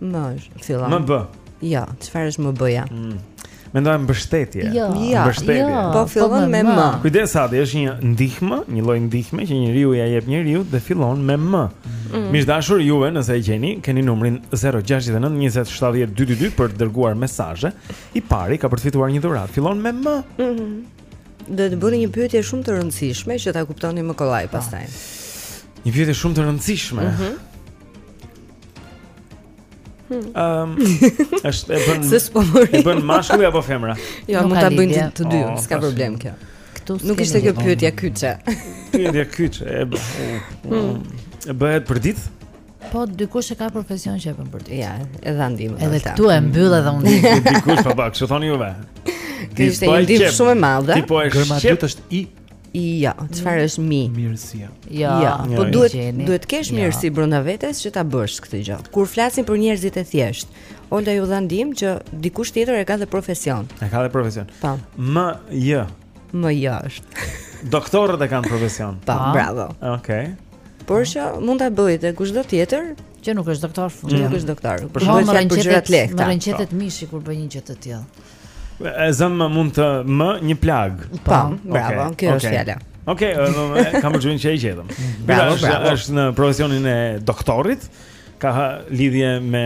[SPEAKER 4] Më
[SPEAKER 9] fillon. Mbë.
[SPEAKER 1] Jo, çfarë është mbëja?
[SPEAKER 9] Mm.
[SPEAKER 1] Mendoj mbështetje. Jo, jo,
[SPEAKER 2] mbështetje.
[SPEAKER 1] Jo, po, po fillon me më.
[SPEAKER 2] Kujdes Adi, është një ndihmë, një lloj ndihme që njeriu ia jep njeriut dhe fillon me më.
[SPEAKER 1] Mm.
[SPEAKER 2] Miq të dashur juve, nëse e gjeni, keni numrin 069 20 70 222 për të dërguar mesazhe. I pari ka për të fituar një dhuratë. Fillon me më.
[SPEAKER 1] Ëh. Mm -hmm. Do të bëni një pyetje shumë të rëndësishme që ta kuptoni më kollaj pastaj.
[SPEAKER 2] Një pyetje shumë të rëndësishme.
[SPEAKER 1] Ëh.
[SPEAKER 2] Mm -hmm. Hmm. Ehm,
[SPEAKER 1] është e bën
[SPEAKER 2] e bën mashkulli apo femra?
[SPEAKER 1] Jo, mund ta bëjnë të dy,
[SPEAKER 2] oh,
[SPEAKER 1] s'ka problem kjo.
[SPEAKER 4] Këtu
[SPEAKER 1] nuk ishte kjo pyetja kyçe.
[SPEAKER 2] Pyetja kyçe e bë.
[SPEAKER 1] Hmm.
[SPEAKER 2] A bëhet përditë?
[SPEAKER 4] Po dikush e ka profesion që e bën përditë.
[SPEAKER 1] Ja, e dha ndihmë.
[SPEAKER 4] Edhe këtu e mbyll edhe unë.
[SPEAKER 2] Dikush po bak, çu thoni juve?
[SPEAKER 1] Kjo qe ndihmë shumë e madhe.
[SPEAKER 2] Ti po e
[SPEAKER 9] gërma e dytë është i
[SPEAKER 1] Jo, çfarë mm. është mi?
[SPEAKER 9] Mirësia.
[SPEAKER 4] Jo,
[SPEAKER 1] ja,
[SPEAKER 2] jo,
[SPEAKER 1] po
[SPEAKER 4] duhet
[SPEAKER 1] duhet të kesh
[SPEAKER 4] jo. Jo.
[SPEAKER 1] mirësi brenda vetes që ta bësh këtë gjë. Kur flasim për njerëzit e thjeshtë, Olga ju dha ndihmë që dikush tjetër e ka dhe profesion.
[SPEAKER 2] E ka dhe profesion.
[SPEAKER 1] Po.
[SPEAKER 2] M J.
[SPEAKER 1] M J është.
[SPEAKER 2] Doktorët e kanë profesion.
[SPEAKER 1] Po, bravo.
[SPEAKER 2] Okej. Okay.
[SPEAKER 1] Por që mund ta bëjë dhe kushdo tjetër
[SPEAKER 4] që nuk është doktor,
[SPEAKER 1] që nuk është doktor.
[SPEAKER 2] Për
[SPEAKER 1] shkak te gjërat e lehta.
[SPEAKER 4] Më rrëqethet mishi kur bëj një gjë të tillë.
[SPEAKER 2] E zëmë mund të mj një plagë.
[SPEAKER 1] Po, bravo,
[SPEAKER 2] okay.
[SPEAKER 1] kjo është
[SPEAKER 2] okay.
[SPEAKER 1] fjala.
[SPEAKER 2] Okej, okay, kam bindjen që e gjetëm.
[SPEAKER 1] Bravo,
[SPEAKER 2] është,
[SPEAKER 1] bravo.
[SPEAKER 2] Është në profesionin e doktorit, ka lidhje me...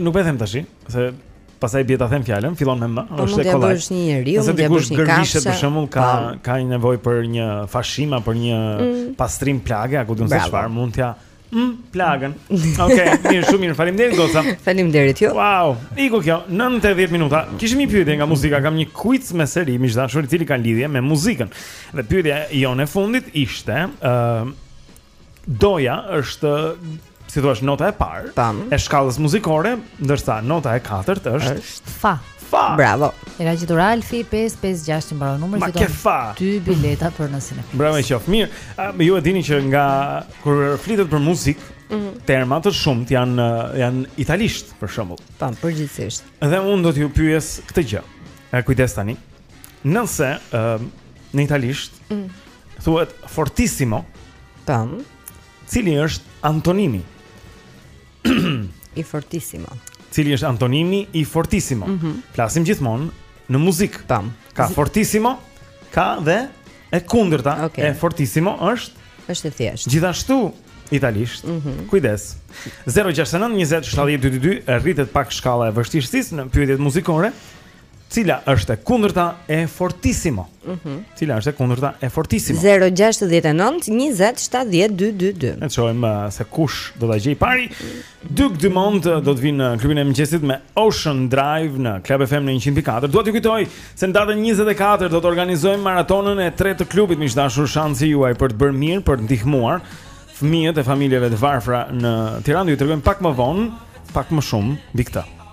[SPEAKER 2] Nuk po e them tashi, se pastaj i bie ta them fjallën, fillon me më,
[SPEAKER 1] po,
[SPEAKER 2] është e kollaj.
[SPEAKER 1] Nëse një njeriu, mund
[SPEAKER 2] t'ia
[SPEAKER 1] bësh një kafshe.
[SPEAKER 2] për shembull, ka,
[SPEAKER 1] po.
[SPEAKER 2] ka një nevojë për një fashim a, për një
[SPEAKER 1] mm.
[SPEAKER 2] pastrim plage, a ku ta
[SPEAKER 1] di se
[SPEAKER 2] çfarë, mund t'ia Mm, plagën. Okej, okay, mirë, shumë mirë. Faleminderit goca.
[SPEAKER 1] Faleminderit ju.
[SPEAKER 2] Wow, iku kjo 9, 10 minuta. Kishim një pyetje nga muzika, kam një quiz me seri, miq të dashur, i cili ka lidhje me muzikën. Dhe pyetja jonë e fundit ishte, ë uh, doja është si të thuash, nota e parë e shkallës muzikore, ndërsa nota e katërt është,
[SPEAKER 1] është
[SPEAKER 4] fa.
[SPEAKER 2] Fa.
[SPEAKER 1] Bravo.
[SPEAKER 4] E ka gjetur Alfi 556 i mbaron numri, fiton.
[SPEAKER 2] Ma far.
[SPEAKER 4] Dy bileta për në kinema.
[SPEAKER 2] Bravo i qoftë. Mirë, um, ju e dini që kur flitet për muzikë,
[SPEAKER 1] mm
[SPEAKER 2] -hmm. termat e shumtë janë uh, janë italisht për shembull.
[SPEAKER 1] Dakord, përgjithësisht.
[SPEAKER 2] Dhe unë do t'ju pyes këtë gjë. E kujdes tani? Nëse ë um, në italisht
[SPEAKER 1] mm -hmm.
[SPEAKER 2] thuhet fortissimo.
[SPEAKER 1] Dakord.
[SPEAKER 2] Cili është antonimi?
[SPEAKER 1] I fortissimo.
[SPEAKER 2] Cili është antonimi i fortissimo?
[SPEAKER 1] Mm -hmm.
[SPEAKER 2] Flasim gjithmonë në muzikë.
[SPEAKER 1] Tam.
[SPEAKER 2] Ka fortissimo, ka dhe e kundërta
[SPEAKER 1] okay.
[SPEAKER 2] e fortissimo është
[SPEAKER 1] është e thjeshtë.
[SPEAKER 2] Gjithashtu italisht.
[SPEAKER 1] Mm -hmm.
[SPEAKER 2] Kujdes. 069 20 70 222 rritet pak shkalla e vështirësisë në pyetjet muzikore.
[SPEAKER 18] Cila është e kundërta e fortissimo?
[SPEAKER 1] Mhm.
[SPEAKER 18] Mm Cila është e kundërta e fortissimo?
[SPEAKER 1] 069 20 70 222.
[SPEAKER 18] Ne shohim uh, se kush do ta gjejë i pari. Duke Dumont uh, do të vijë në uh, klubin e mëngjesit me Ocean Drive në Club FM në 104. Dua t'ju kujtoj se në datën 24 do të organizojmë maratonën e tretë të klubit miq të dashur shansi juaj për të bërë mirë, për të ndihmuar fëmijët e familjeve të varfra në Tiranë. Do ju tregojmë pak më vonë, pak më shumë mbi këtë.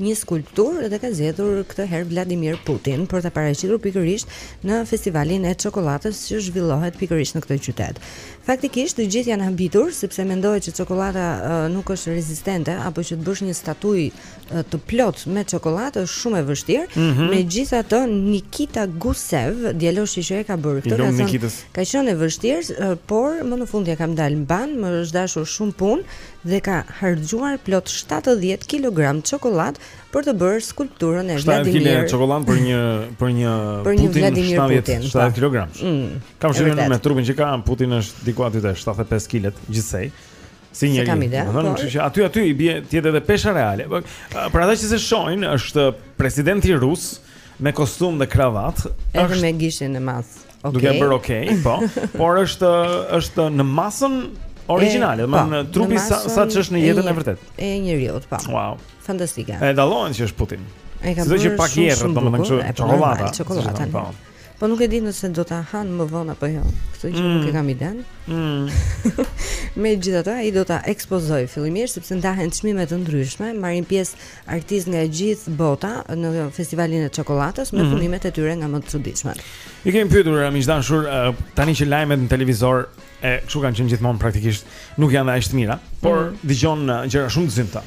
[SPEAKER 18] Një skulptor
[SPEAKER 1] dhe ka zgjedhur këtë herë Vladimir Putin për ta paraqitur pikërisht në festivalin e çokollatës që zhvillohet pikërisht në këtë qytet. Faktikisht të gjithë janë habitur sepse mendohet që çokollata nuk është rezistente apo që të bësh një statujë të plotë me çokollatë është shumë e vështirë.
[SPEAKER 18] Mm -hmm.
[SPEAKER 1] Megjithatë Nikita Gusev, djaloshi që e ka bërë këtë, ka thënë ka qenë e vështirë, por më në fund ia kam dalë mbanë, më është dashur shumë punë dhe ka harxhuar plot shtatëdhjetë kilogramë çokollatë për të bërë skulpturën e
[SPEAKER 18] Vladimir. Shtatëdhjetë
[SPEAKER 1] kilë
[SPEAKER 18] çokollatë për një për një
[SPEAKER 1] për një Vladimir Putin,
[SPEAKER 18] shtatëdhjetë
[SPEAKER 1] po.
[SPEAKER 18] kilogramë.
[SPEAKER 1] Mm, Krahasuar
[SPEAKER 18] me trupin që ka Putin është diku aty te 75 kilë gjithsej. Si njëri.
[SPEAKER 1] Kam ide.
[SPEAKER 18] Domethënë, kështu që aty aty i bie të jetë edhe pesha reale. Po, për ata që s'e shohin, është presidenti rus me kostum dhe kravatë,
[SPEAKER 1] edhe me gishtin e madh. Okay.
[SPEAKER 18] Duke bërë okay, po. Por është është në masën origjinale, domethënë trupi sa sa ç'është në jetën e vërtetë.
[SPEAKER 1] E njeriu, po.
[SPEAKER 18] Wow.
[SPEAKER 1] Fantastike.
[SPEAKER 18] E dallon që është Putin.
[SPEAKER 1] Ai ka bërë shumë
[SPEAKER 18] pak
[SPEAKER 1] herë,
[SPEAKER 18] domethënë kështu
[SPEAKER 1] po, çokoladë. Çokoladë.
[SPEAKER 18] Po.
[SPEAKER 1] po nuk e di nëse do ta hanë më vonë apo jo. Kështu
[SPEAKER 2] që
[SPEAKER 1] nuk e mm. kam idenë.
[SPEAKER 2] Mm.
[SPEAKER 1] Megjithatë, ai do ta ekspozojë fillimisht sepse ndahen çmime të ndryshme, marrin pjesë artistë nga e gjithë bota në festivalin e çokollatës me
[SPEAKER 2] mhm.
[SPEAKER 1] punimet e tyre nga më të çuditshmet.
[SPEAKER 2] I kemi pyetur eh, miq të dashur eh, tani që lajmet në televizor e eh, kështu kanë qenë gjithmonë praktikisht nuk janë aq të mira, por
[SPEAKER 1] mm.
[SPEAKER 2] dëgjon gjëra shumë të zymta.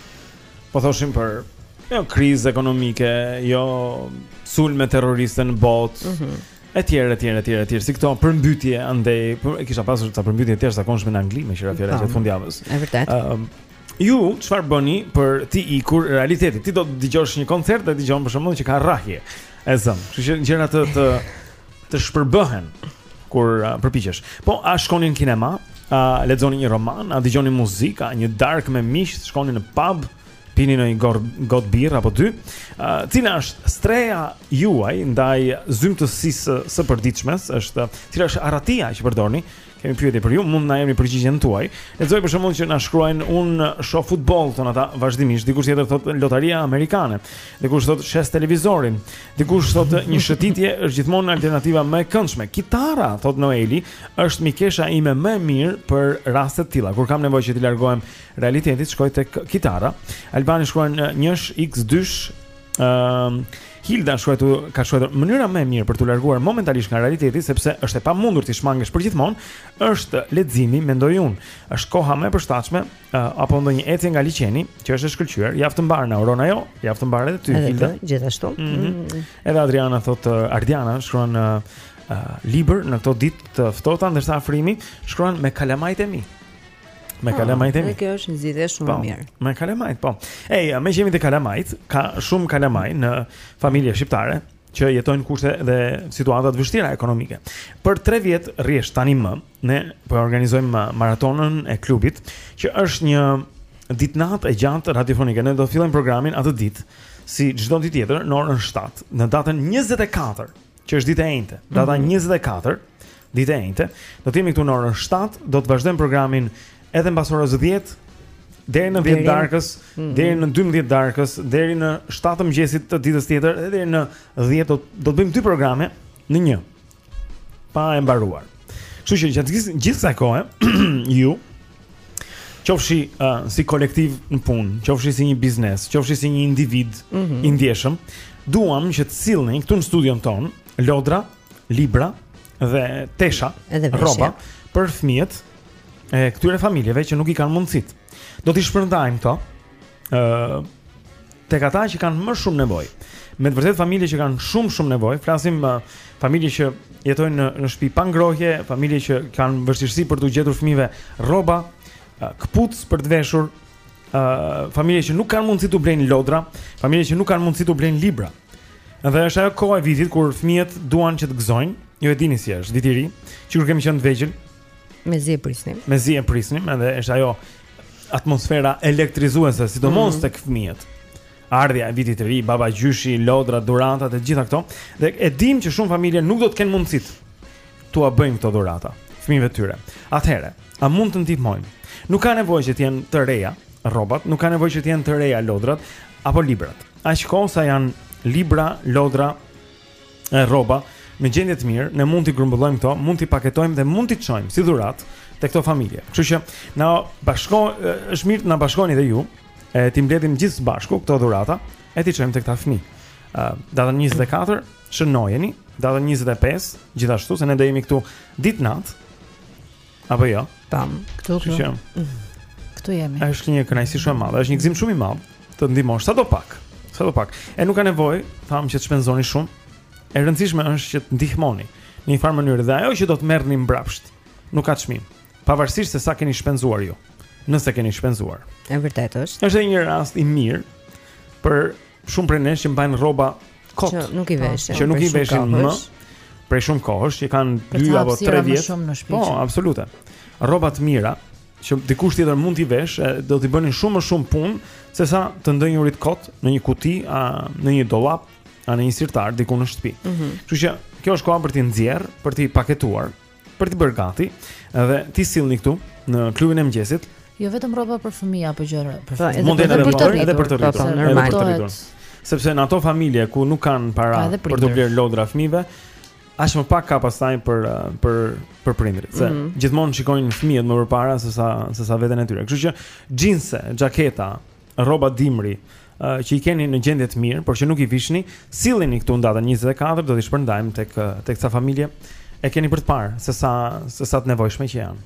[SPEAKER 2] Po thoshim për jo krizë ekonomike, jo sulme terroriste në botë.
[SPEAKER 1] Mm -hmm.
[SPEAKER 2] Etj, etj, etj, etj, si këto përmbytje andej, e kishte pasur ca përmbytje të jashtëzakonshme në Angli me shira të
[SPEAKER 1] tjera
[SPEAKER 2] gjatë fundjavës.
[SPEAKER 1] Është vërtet.
[SPEAKER 2] Ëm, Ju çfarë bëni për t'i ikur realitetit? Ti do të dëgjosh një koncert dhe dëgjon për shembull që ka rrahje e zënka. Kështu që gjëra të të të shpërbëhen kur uh, përpiqesh. Po a shkoni në kinema? A lexoni një roman? A dëgjoni muzikë? A një darkë me miq? Shkoni në pub? Pini një gor- gotë birrë apo dy? A, cila është streha juaj ndaj zymtësisë së përditshmes? Është cila është arratia që përdorni Kemi pyetje për ju, mund të na jepni përgjigjen tuaj. Lexoj për shembull që na shkruajnë un shoh futboll thonë ata vazhdimisht. Dikush tjetër thotë lotaria amerikane. Dikush thotë shes televizorin. Dikush thotë një shëtitje është gjithmonë alternativa më e këndshme. Kitara thotë Noeli është mikesha ime më e mirë për raste të tilla. Kur kam nevojë që t'i largohem realitetit, shkoj tek kitara. Albani shkruan njësh x2 Ëm uh, Hilda shkruajtu ka shkruar mënyra më e mirë për t'u larguar momentalisht nga realiteti sepse është e pamundur t'i shmangesh përgjithmonë, është leximi, mendoj unë. Është koha më e përshtatshme uh, apo ndonjë ecje nga liqeni që është e shkëlqyer, javë të mbarë na uron ajo, javë të mbarë edhe ty Hilda.
[SPEAKER 1] Edhe gjithashtu.
[SPEAKER 2] Mm -hmm.
[SPEAKER 1] mm -hmm.
[SPEAKER 2] Edhe Adriana thotë uh, Ardiana shkruan uh, uh, libër në këto ditë të ftohta ndërsa Afrimi shkruan me kalamajt e mi. Me
[SPEAKER 1] po,
[SPEAKER 2] kalamajt e mi.
[SPEAKER 1] Kjo është një zgjidhje shumë e po, mirë.
[SPEAKER 2] Me kalamajt, po. Ej, meqë jemi te kalamajt, ka shumë kalamaj në familje shqiptare që jetojnë kushte dhe situata të vështira ekonomike. Për 3 vjet rresht tanimë ne po organizojmë maratonën e klubit, që është një ditënatë e gjatë radiofonike. Ne do të fillojmë programin atë ditë si çdo ditë tjetër në orën 7, në datën 24 që është ditë e enjte, data
[SPEAKER 1] mm -hmm.
[SPEAKER 2] 24, ditë e enjte, do të jemi këtu në orën 7, do të vazhdojmë programin edhe mbas orës 10 deri në 10
[SPEAKER 1] të
[SPEAKER 2] darkës,
[SPEAKER 1] mm -hmm.
[SPEAKER 2] deri në 12 të darkës, deri në 7 të mëngjesit të ditës tjetër dhe deri në 10 do do të bëjmë dy programe në një. Pa e mbaruar. Kështu që gjatë gjithë kësaj kohe ju qofshi uh, si kolektiv në punë, qofshi si një biznes, qofshi si një individ
[SPEAKER 1] mm -hmm.
[SPEAKER 2] i ndjeshëm, duam që të sillni këtu në studion tonë lodra, libra dhe tesha, rroba për fëmijët e këtyre familjeve që nuk i kanë mundësitë. Do t'i shpërndajmë këto ë tek ata që kanë më shumë nevojë. Me të vërtetë familje që kanë shumë shumë nevojë, flasim uh, familje që jetojnë në në shpi pa ngrohje, familje që kanë vështirësi për t'u gjetur fëmijëve rroba, uh, këpucë për të veshur, uh, familje që nuk kanë mundësi të blejnë lodra, familje që nuk kanë mundësi të blejnë libra. Dhe është ajo kohë e vitit kur fëmijët duan që të gëzojnë, ju e dini si është, viti i ri, që kur kemi qenë të vegjël,
[SPEAKER 1] Mezi e prisnim.
[SPEAKER 2] Mezi e prisnim, edhe është ajo atmosfera elektrizuese, sidomos
[SPEAKER 1] mm -hmm.
[SPEAKER 2] tek fëmijët. Ardhja e vitit të ri, babagjyshi, lodra, dhurata të gjitha këto, dhe e dimë që shumë familje nuk do të kenë mundësitë t'ua bëjnë këto dhurata fëmijëve të tyre. Atëherë, a mund të ndihmojmë? Nuk ka nevojë që të jenë të reja rrobat, nuk ka nevojë që të jenë të reja lodrat apo librat. Aq kohë sa janë libra, lodra e rroba në gjendje të mirë, ne mund t'i grumbullojmë këto, mund t'i paketojmë dhe mund t'i çojmë si dhuratë te këto familje. Kështu që na bashko është mirë të na bashkoni dhe ju, e t'i mbledhim gjithë së bashku këto dhurata e t'i çojmë te këta fëmijë. Ë, uh, datën 24 shënojeni, datën 25 gjithashtu se ne do jemi këtu ditë natë Apo jo?
[SPEAKER 1] Tam,
[SPEAKER 4] këtu
[SPEAKER 2] këtu. Që mhm.
[SPEAKER 4] këtu jemi.
[SPEAKER 2] Është një kënaqësi shumë e madhe, është një gëzim shumë i madh të ndihmosh sado pak. Sado pak. E nuk ka nevojë, thamë, që të shpenzoni shumë. E rëndësishme është që të ndihmoni në një farë mënyrë dhe ajo që do të merrni mbrapsht nuk ka çmim, pavarësisht se sa keni shpenzuar ju. Nëse keni shpenzuar.
[SPEAKER 1] Është vërtet është.
[SPEAKER 2] Është një rast i mirë për shumë prej nesh që mbajnë rroba kot.
[SPEAKER 1] Që nuk i veshin.
[SPEAKER 2] Që nuk i veshin më. Prej shumë kohësh që kanë 2 apo 3 vjet. Po, absolute. Rroba të mira që dikush tjetër mund t'i vesh, do t'i bënin shumë më shumë punë se sa të ndenjurit kot në një kuti a në një dollap a në një sirtar diku në shtëpi.
[SPEAKER 1] Mhm.
[SPEAKER 2] Kështu mm -hmm. që kjo është koha për t'i nxjerr, për t'i paketuar Për t'i bërë gati, dhe t'i sillni këtu në klubin e mëngjesit.
[SPEAKER 4] Jo vetëm rroba për fëmijë apo gjëra për
[SPEAKER 1] po,
[SPEAKER 4] fëmijë.
[SPEAKER 2] Mund të jetë për edhe për të rritur,
[SPEAKER 1] po,
[SPEAKER 2] edhe për të rritur. Sepse në ato familje ku nuk kanë para për
[SPEAKER 4] t'u
[SPEAKER 2] blerë lodra fëmijëve,
[SPEAKER 10] Aq më pak ka pastaj për për për prindërit, se
[SPEAKER 2] mm -hmm.
[SPEAKER 10] gjithmonë shikojnë fëmijët më përpara se sa se sa veten e tyre. Kështu që xhinse, xhaketa, rroba dimri uh, që i keni në gjendje të mirë, por që nuk i vishni, sillini këtu në datën 24 do t'i shpërndajmë tek tek ca familje. E keni për të parë se sa se sa të nevojshme që janë.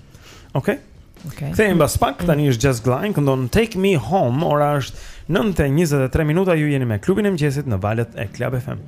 [SPEAKER 10] Okej. Okay?
[SPEAKER 4] Okej. Okay.
[SPEAKER 10] Kthehemi pas pak, tani është Jess Glynne, këndon Take Me Home, ora është 9:23 minuta, ju jeni me klubin e mëngjesit në valët e Club FM.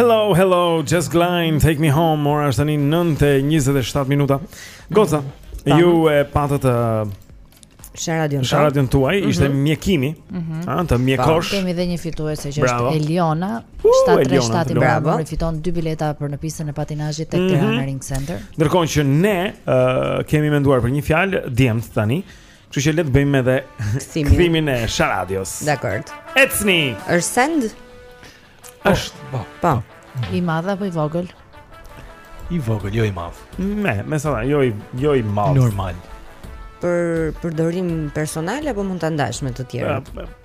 [SPEAKER 10] Hello, hello, Jess Glynne, take me home, ora është 9:27 minuta.
[SPEAKER 2] Goza,
[SPEAKER 10] ju e patët të
[SPEAKER 1] sharadion.
[SPEAKER 2] Sharadion tuaj mm
[SPEAKER 1] -hmm.
[SPEAKER 2] ishte mjekimi.
[SPEAKER 4] Mm -hmm.
[SPEAKER 2] Ëh, të mjekosh.
[SPEAKER 4] Kemi edhe një fituese që është Eliona, 737
[SPEAKER 2] uh,
[SPEAKER 4] bravo, fiton dy bileta për në pistën e patinazhit tek
[SPEAKER 2] mm -hmm.
[SPEAKER 4] Tirana Ring Center.
[SPEAKER 2] Ndërkohë që ne uh, kemi menduar për një fjalë djemt tani. Kështu që le të bëjmë edhe
[SPEAKER 1] kthimin
[SPEAKER 2] e Sharadios.
[SPEAKER 1] Dakord.
[SPEAKER 2] Ecni.
[SPEAKER 1] Është send?
[SPEAKER 2] Është,
[SPEAKER 1] po. Po.
[SPEAKER 4] I madh apo i vogël?
[SPEAKER 9] I vogël, jo i madh.
[SPEAKER 2] Me, mesa, jo i jo i madh.
[SPEAKER 9] Normal.
[SPEAKER 1] Për përdorim personal apo mund ta ndash me të tjerë?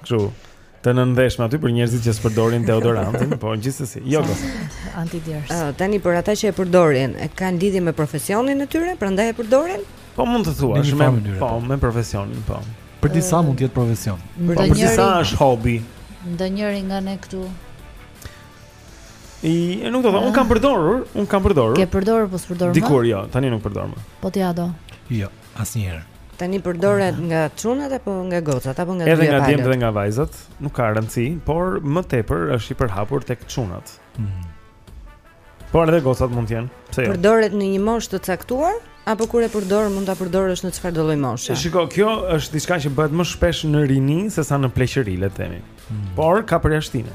[SPEAKER 2] kështu të ndjeshme aty për njerëzit që s'përdorin deodorantin, po gjithsesi. Jo.
[SPEAKER 4] Antidjers.
[SPEAKER 1] Uh, tani për ata që e përdorin, e kanë lidhje me profesionin e tyre, prandaj e përdorin?
[SPEAKER 2] Po mund të thuash me,
[SPEAKER 9] me
[SPEAKER 2] po,
[SPEAKER 9] po,
[SPEAKER 2] me profesionin, po.
[SPEAKER 9] Për disa mund të jetë profesion.
[SPEAKER 2] Për, po, për disa është hobi.
[SPEAKER 4] Ndonjëri nga ne këtu.
[SPEAKER 2] E nuk do të thonë, un kam përdorur, un kam përdorur.
[SPEAKER 4] Ke përdorur, po s'përdor më.
[SPEAKER 2] Dikur jo, tani nuk përdor më.
[SPEAKER 4] Po ti a do?
[SPEAKER 9] Jo. asnjëherë.
[SPEAKER 1] Tani përdoret nga çunat apo nga gocat apo nga
[SPEAKER 2] dy
[SPEAKER 1] palët?
[SPEAKER 2] Edhe nga djemtë dhe nga vajzat, nuk ka rëndësi, por më tepër është i përhapur tek çunat. Mm. Por edhe gocat mund të jenë. Pse jo?
[SPEAKER 1] Përdoret në një moshë të caktuar apo kur e përdor mund ta përdorësh në çfarëdo lloj moshe?
[SPEAKER 2] Shiko, kjo është diçka që bëhet më shpesh në rini sesa në pleqëri, le të themi. Mm. Por ka përjashtime.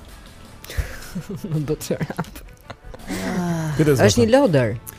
[SPEAKER 2] Nuk do
[SPEAKER 1] të rap. Ah.
[SPEAKER 2] Është
[SPEAKER 9] një
[SPEAKER 2] lodër.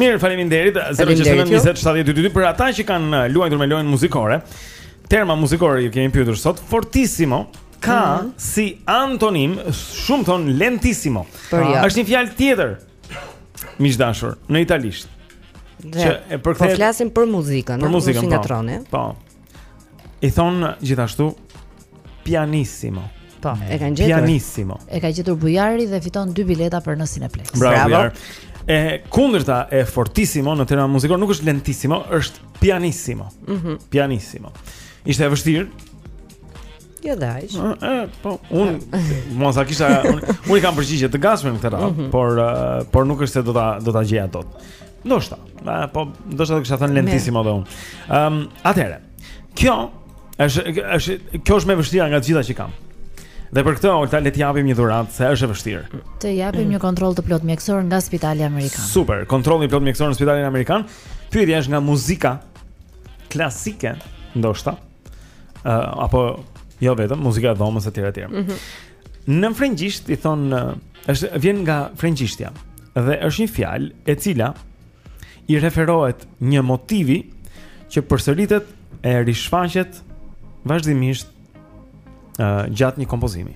[SPEAKER 2] Mirë, faleminderit. 069207022 për ata që kanë uh, luajtur me lojën muzikore. Terma muzikore ju kemi pyetur sot, fortissimo ka mm -hmm. si antonim shumë thon lentissimo.
[SPEAKER 1] Po jo.
[SPEAKER 2] Është një fjalë tjetër. Miq të dashur, në italisht.
[SPEAKER 1] Dhe,
[SPEAKER 2] që e
[SPEAKER 1] përkthej.
[SPEAKER 2] Po
[SPEAKER 1] flasim për muzikën,
[SPEAKER 2] për muzikën, po. Po, I thon gjithashtu pianissimo.
[SPEAKER 1] Po, e kanë gjetur.
[SPEAKER 2] Pianissimo.
[SPEAKER 4] E ka gjetur Bujari dhe fiton dy bileta për në Cineplexx.
[SPEAKER 2] Bravo.
[SPEAKER 1] Bravo.
[SPEAKER 2] E kundërta e fortissimo në terma muzikor nuk është lentissimo, është pianissimo.
[SPEAKER 1] Mhm.
[SPEAKER 2] Mm pianissimo. Ishte e vështirë.
[SPEAKER 1] Jo
[SPEAKER 2] dhe aq. Po, un mos e kisha un, un i kam përgjigje të gatshme këtë radhë,
[SPEAKER 1] mm -hmm.
[SPEAKER 2] por uh, por nuk është se do ta do ta gjeja dot. Ndoshta, po ndoshta do kisha thënë lentissimo dhe un. Ëm, um, atëherë. Kjo është është kjo është më e vështira nga të gjitha që kam. Dhe për këtë Olta le të japim një dhuratë se është e vështirë.
[SPEAKER 4] Të japim një kontroll të plot mjekësor nga Spitali Amerikan.
[SPEAKER 2] Super, kontrolli i plot mjekësor në Spitalin Amerikan.
[SPEAKER 5] Pyetja është nga muzika klasike, ndoshta. Uh, apo jo vetëm muzika e dhomës etj etj.
[SPEAKER 1] Mm -hmm.
[SPEAKER 5] Në frëngjisht i thon është vjen nga frëngjishtja dhe është një fjalë e cila i referohet një motivi që përsëritet e rishfaqet vazhdimisht uh, gjatë një kompozimi.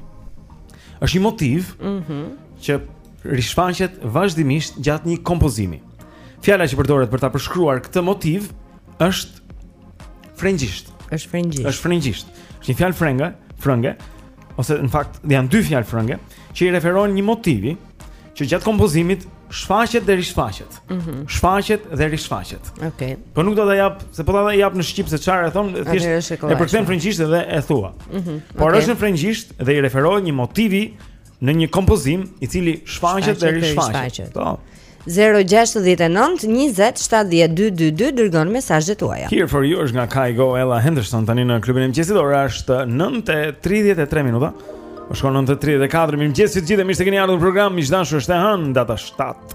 [SPEAKER 5] Është një motiv
[SPEAKER 1] mm -hmm.
[SPEAKER 5] që rishfaqet vazhdimisht gjatë një kompozimi. Fjala që përdoret për ta përshkruar këtë motiv është frengjisht.
[SPEAKER 1] Është frengjisht.
[SPEAKER 5] Është frengjisht. Është një fjalë frenge, frenge, ose në fakt janë dy fjalë frenge që i referohen një motivi që gjatë kompozimit shfaqet dhe rishfaqet.
[SPEAKER 1] Ëh. Mm -hmm.
[SPEAKER 5] Shfaqet dhe rishfaqet.
[SPEAKER 1] Okej. Okay.
[SPEAKER 5] Po nuk do ta jap, se po ta jap në shqip se çfarë thon, thjesht
[SPEAKER 1] e
[SPEAKER 5] përkthen
[SPEAKER 1] në
[SPEAKER 5] frëngjisht dhe e thua.
[SPEAKER 1] Ëh. Mm -hmm.
[SPEAKER 5] Por
[SPEAKER 1] okay.
[SPEAKER 5] është në frëngjisht dhe i referohet një motivi në një kompozim i cili shfaqet dhe rishfaqet. Po.
[SPEAKER 1] 0-69-27-12-22 Dërgoni mesazhet tuaja
[SPEAKER 5] Here for you është nga Kygo Ella Henderson Tani në klubin e mëngjesit Ora është 9.33 minuta Po shkonë 9.34 Mirëmëngjes të gjithëve e mirë se keni ardhur në program Miq të dashur është e hënë Data 7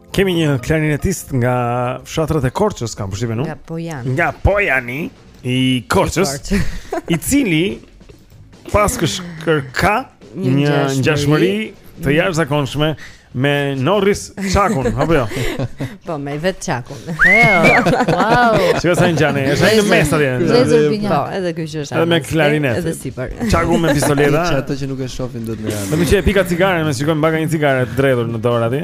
[SPEAKER 2] Kemi një klarinetist nga fshatrat e Korçës, kam përshtypjen unë.
[SPEAKER 1] Nga Pojan.
[SPEAKER 2] Nga Pojani i Korçës, i cili paskërka
[SPEAKER 1] një ngjashmëri
[SPEAKER 2] të jashtëzakonshme me Norris Çakun, apo jo?
[SPEAKER 1] Po, me vet Çakun. Heo.
[SPEAKER 4] Wow.
[SPEAKER 2] Shih sa ngjan, është ai në mes atje.
[SPEAKER 1] Po, edhe ky që është.
[SPEAKER 2] Edhe me klarinet.
[SPEAKER 1] Edhe sipër.
[SPEAKER 2] Çaku me pistoleta.
[SPEAKER 3] Ato që nuk e shohin dot në
[SPEAKER 2] radio. Më pëlqej pika cigare, me sa shikoj mbaka një cigare të dredhur në dorë atje.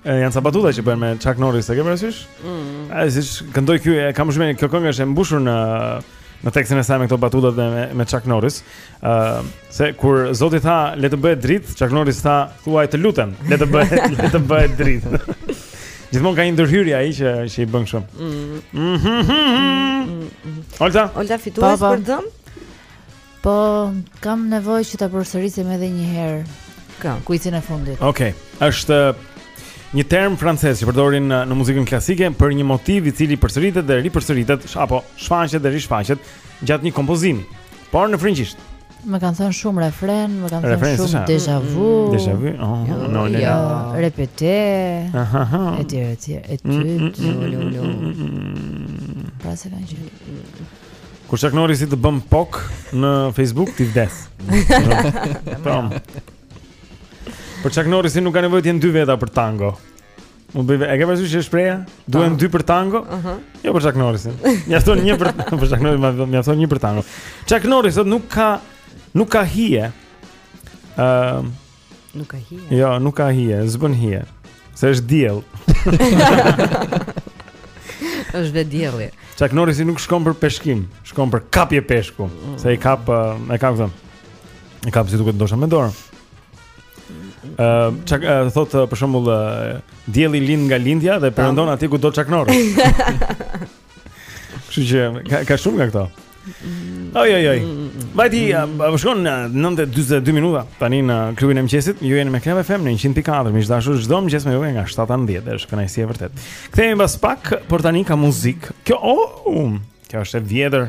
[SPEAKER 1] E,
[SPEAKER 2] janë ca batuta që bëjnë me Chuck Norris, e ke parasysh?
[SPEAKER 1] Mm.
[SPEAKER 2] Ai si këndoi ky, e kam shumë kjo këngë është e mbushur në në tekstin e saj me këto batuta dhe me, me Chuck Norris. Ë, uh, se kur Zoti tha le të bëhet dritë, Chuck Norris tha thuaj të lutem, le të bëhet, le të bëhet dritë. Gjithmonë ka një ndërhyrje ai që që i bën kështu.
[SPEAKER 1] Mm. Mm-hmm. Mm-hmm.
[SPEAKER 2] Olta?
[SPEAKER 1] Olta fitues
[SPEAKER 4] përsëri? Po, kam nevojë që ta përsërisim edhe një herë.
[SPEAKER 1] Kë?
[SPEAKER 4] Kuicin e fundit.
[SPEAKER 2] Okej. Okay. Është një term francez që përdorin në muzikën klasike për një motiv i cili përsëritet dhe ripërsëritet apo shfaqet dhe rishfaqet gjatë një kompozimi, por në frëngjisht.
[SPEAKER 4] Më kanë thënë shumë refren, më kanë thënë shumë déjà mm, vu.
[SPEAKER 2] Déjà vu. Oh,
[SPEAKER 4] jo,
[SPEAKER 2] no, no,
[SPEAKER 4] jo,
[SPEAKER 2] no.
[SPEAKER 4] Repete.
[SPEAKER 2] Aha.
[SPEAKER 4] Etj, etj, etj. Por s'e kanë gjë.
[SPEAKER 2] Kur Chuck Norrisi të bën poke në Facebook ti vdes. Pam. Për Chuck Norrisin nuk ka nevojë të jenë dy veta për tango. Më bëj e ke parasysh atë shprehjen? Duhen dy për tango?
[SPEAKER 1] Ëh. Uh -huh.
[SPEAKER 2] Jo për Chuck Norrisin. Mjafton një për për Chuck Norris, mjafton një për tango. Chuck Norrisi thotë nuk ka nuk ka hije. Ëh, uh,
[SPEAKER 1] Nuk ka hije.
[SPEAKER 2] Jo, nuk ka hije, s'bën hije. Se është diell.
[SPEAKER 1] Është vetë dielli.
[SPEAKER 2] Çak Norrisi nuk shkon për peshkim, shkon për kapje peshku, mm. se i kap, e kap zon. E kap si duket ndoshta me dorë. Ë, uh, çak uh, thotë uh, për shembull uh, dielli lind nga lindja dhe perëndon oh. aty ku do Çak Norris. Kështu që ka, ka shumë nga këto. Oj oj oj. Vajti, po shkon 9:42 minuta tani në klubin e mëngjesit. Ju jeni me Club FM në 104, miq të dashur, çdo mëngjes me ju nga 7 në 10 dhe është kënaqësi e vërtetë. Kthehemi pas pak, por tani ka muzikë. Kjo, oh, um, kjo është e vjetër.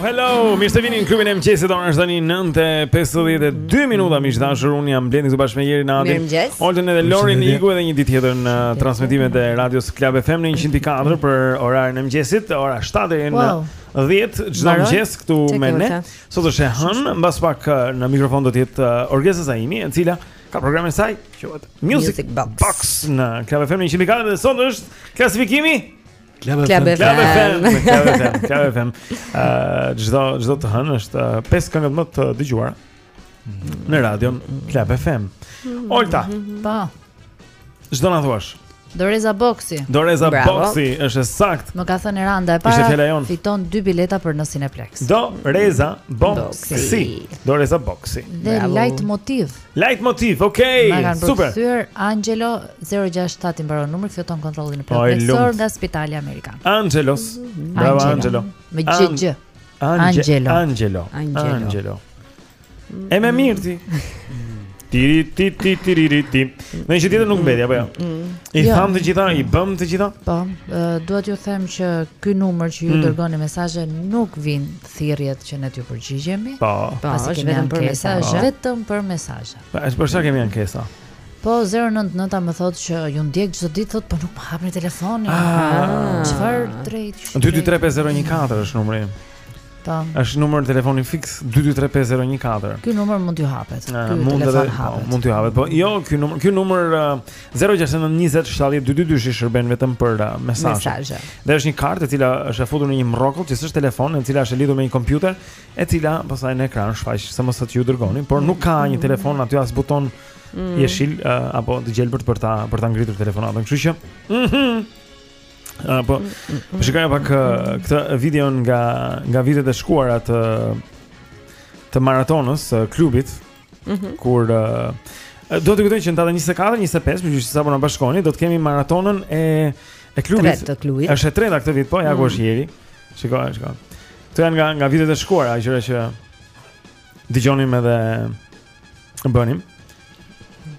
[SPEAKER 2] Hello, hello, mirë se vini në klubin e mëngjesit Ora është tani 9.52 minuta Miq të dashur, unë jam Blendi së bashku me Erin Adin
[SPEAKER 1] Mirëmëngjes
[SPEAKER 2] Oltën edhe Lorin
[SPEAKER 1] i
[SPEAKER 2] iku edhe një ditë tjetër në transmitimet e radios Klab FM në 104 Për orarin e mëngjesit, ora 7 deri në 10 Çdo mëngjes këtu me ne Sot është e hënë, mbas pak uh, në mikrofon do të jetë uh, Orgesa Zaimi, e cila ka programin e saj Music
[SPEAKER 1] Box
[SPEAKER 2] Në Klab FM në 104 dhe sot është klasifikimi
[SPEAKER 1] Klab FM.
[SPEAKER 2] Klab FM. Klab FM. Klab FM. Çdo, çdo të hënë është 5 këngët më të dëgjuara në radion Klab FM. Olta. Pa.
[SPEAKER 4] Po.
[SPEAKER 2] Ç'do na thuash?
[SPEAKER 4] Doreza boksi.
[SPEAKER 2] Doreza
[SPEAKER 1] Bravo.
[SPEAKER 2] boksi është sakt.
[SPEAKER 4] Më ka thënë Randa e para. Fiton dy bileta për në Cineplexx.
[SPEAKER 2] Doreza
[SPEAKER 4] boksi.
[SPEAKER 2] Doreza boksi.
[SPEAKER 4] Dhe
[SPEAKER 2] lajtmotiv. Lajtmotiv, okay.
[SPEAKER 4] Na kanë përfshir Angelo 067 i mbaron numri, fiton kontrollin e
[SPEAKER 2] personit
[SPEAKER 4] nga Spitali Amerikan.
[SPEAKER 2] Angelos. Bravo Angelo.
[SPEAKER 4] Me GG. Angelo.
[SPEAKER 2] Angelo.
[SPEAKER 4] Angelo.
[SPEAKER 2] Emër i mirë ti. Tiri ti ti tiri ri ti. Ndonjë tjetër nuk mbeti apo jo. Mm, mm. I
[SPEAKER 4] jo.
[SPEAKER 2] thamë të gjitha, i bëmë të gjitha?
[SPEAKER 4] Po, dua t'ju them që ky numër që ju
[SPEAKER 2] mm.
[SPEAKER 4] dërgoni mesazhe nuk vijnë thirrjet që ne t'ju përgjigjemi.
[SPEAKER 2] Po,
[SPEAKER 1] po
[SPEAKER 4] pasi kemi
[SPEAKER 1] vetëm për mesazhe,
[SPEAKER 4] po. vetëm për mesazhe.
[SPEAKER 2] Po, është përse kemi ankesa.
[SPEAKER 4] Po 099 më thotë që ju ndjek çdo ditë thotë po nuk më hapni telefonin.
[SPEAKER 2] Ah.
[SPEAKER 4] Ka të
[SPEAKER 2] drejtë. 2235014 është numri.
[SPEAKER 4] Po.
[SPEAKER 2] Është numri i telefonit fiks 2235014.
[SPEAKER 4] Ky numër mund t'ju hapet. Ky telefon
[SPEAKER 2] hapet. Po, mund t'ju hapet. Po, jo, ky numër, ky numër 069 20 70 222 shi shërben vetëm për uh, mesazhe. Dhe është një kartë e cila është e futur në një rrokull që s'është telefon, e cila është e lidhur me një kompjuter, e cila pastaj në ekran shfaq SMS që ju dërgoni, por nuk ka një telefon aty as buton
[SPEAKER 1] mm.
[SPEAKER 2] jeshil uh, apo të gjelbërt për ta për ta ngritur telefonatën. Kështu që mhm. Mm apo mm, mm, mm. shikoj pak uh, këtë video nga nga vitet e shkuara të të maratonës, uh, klubit,
[SPEAKER 1] Mm -hmm.
[SPEAKER 2] Kur uh, dua t'i kujtoj që në datë 24, 25, për gjithë ju që sapo na bashkoni, do të kemi maratonën e e klubit.
[SPEAKER 1] Tretë të klubit.
[SPEAKER 2] Është e treta këtë vit, po ja ku
[SPEAKER 1] mm.
[SPEAKER 2] është Eri. Shikoj, shikoj. Këto janë nga nga vitet e shkuara, gjëra që dëgjonim edhe bënim.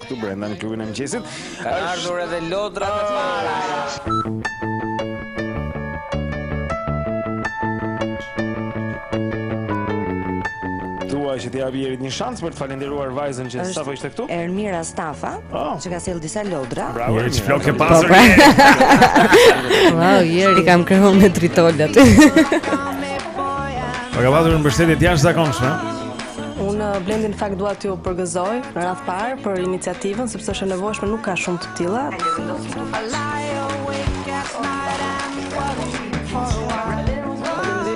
[SPEAKER 19] Këtu brenda në klubin e mëngjesit.
[SPEAKER 20] Ka ardhur edhe lodrat e para.
[SPEAKER 19] Dua që t'i jap Erit një shans për të falendëruar vajzën që sapo ishte këtu.
[SPEAKER 10] Ermira Stafa, oh. që ka sjellë disa lodra.
[SPEAKER 19] Bravo,
[SPEAKER 2] Erit, flokët
[SPEAKER 19] ka
[SPEAKER 2] pasur.
[SPEAKER 1] Wow, Erit, kam krehur me tritol aty.
[SPEAKER 2] Ka pasur një mbështetje të jashtëzakonshme.
[SPEAKER 18] Unë uh, Blendi, në fakt dua t'ju përgëzoj në radhë të parë për iniciativën sepse është e nevojshme nuk ka shumë të tilla.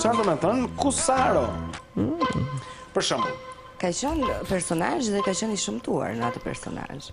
[SPEAKER 19] Çfarë do të thotë Kusaro? Mm. Për shembull,
[SPEAKER 10] ka qenë personazh dhe ka qenë i shëmtuar në atë personazh.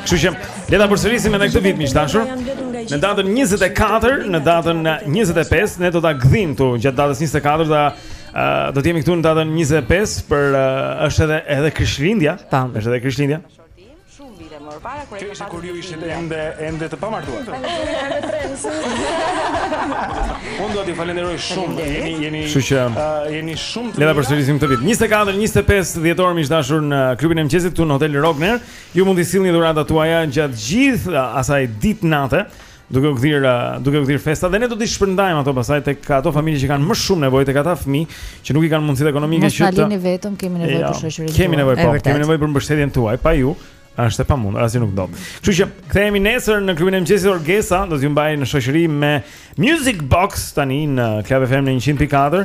[SPEAKER 2] Kështu që le ta përsërisim edhe këtë vit miq të dashur. Në datën 24, në datën 25 ne do ta gdhim këtu gjatë datës 24 da uh, do të jemi këtu në datën 25 për uh, është edhe edhe Krishtlindja. Është edhe Krishtlindja.
[SPEAKER 19] Kjo ishte kur ju ishit ende ende të pamartuar. Unë do t'ju falenderoj shumë. Jeni jeni
[SPEAKER 2] Kështu që
[SPEAKER 19] jeni shumë të
[SPEAKER 2] Le ta përsërisim këtë vit. 24 25 dhjetor miq të dashur në klubin e mëngjesit këtu në Hotel Rogner. Ju mund t'i sillni dhuratat tuaja gjatë gjithë asaj ditë nate. duke u gdhir duke u gdhir festa dhe ne do t'i shpërndajmë ato pastaj tek ato familje që kanë më shumë nevojë tek ata fëmijë që nuk i kanë mundësitë ekonomike që mos
[SPEAKER 4] na lini vetëm kemi nevojë
[SPEAKER 2] jo,
[SPEAKER 4] për shoqërinë
[SPEAKER 2] kemi nevojë po kemi nevojë për mbështetjen tuaj pa ju është e pamundur asgjë nuk ndodh kështu që kthehemi nesër në klubin e mëngjesit Orgesa do t'ju mbajë në shoqëri me Music Box tani në Club FM 100.4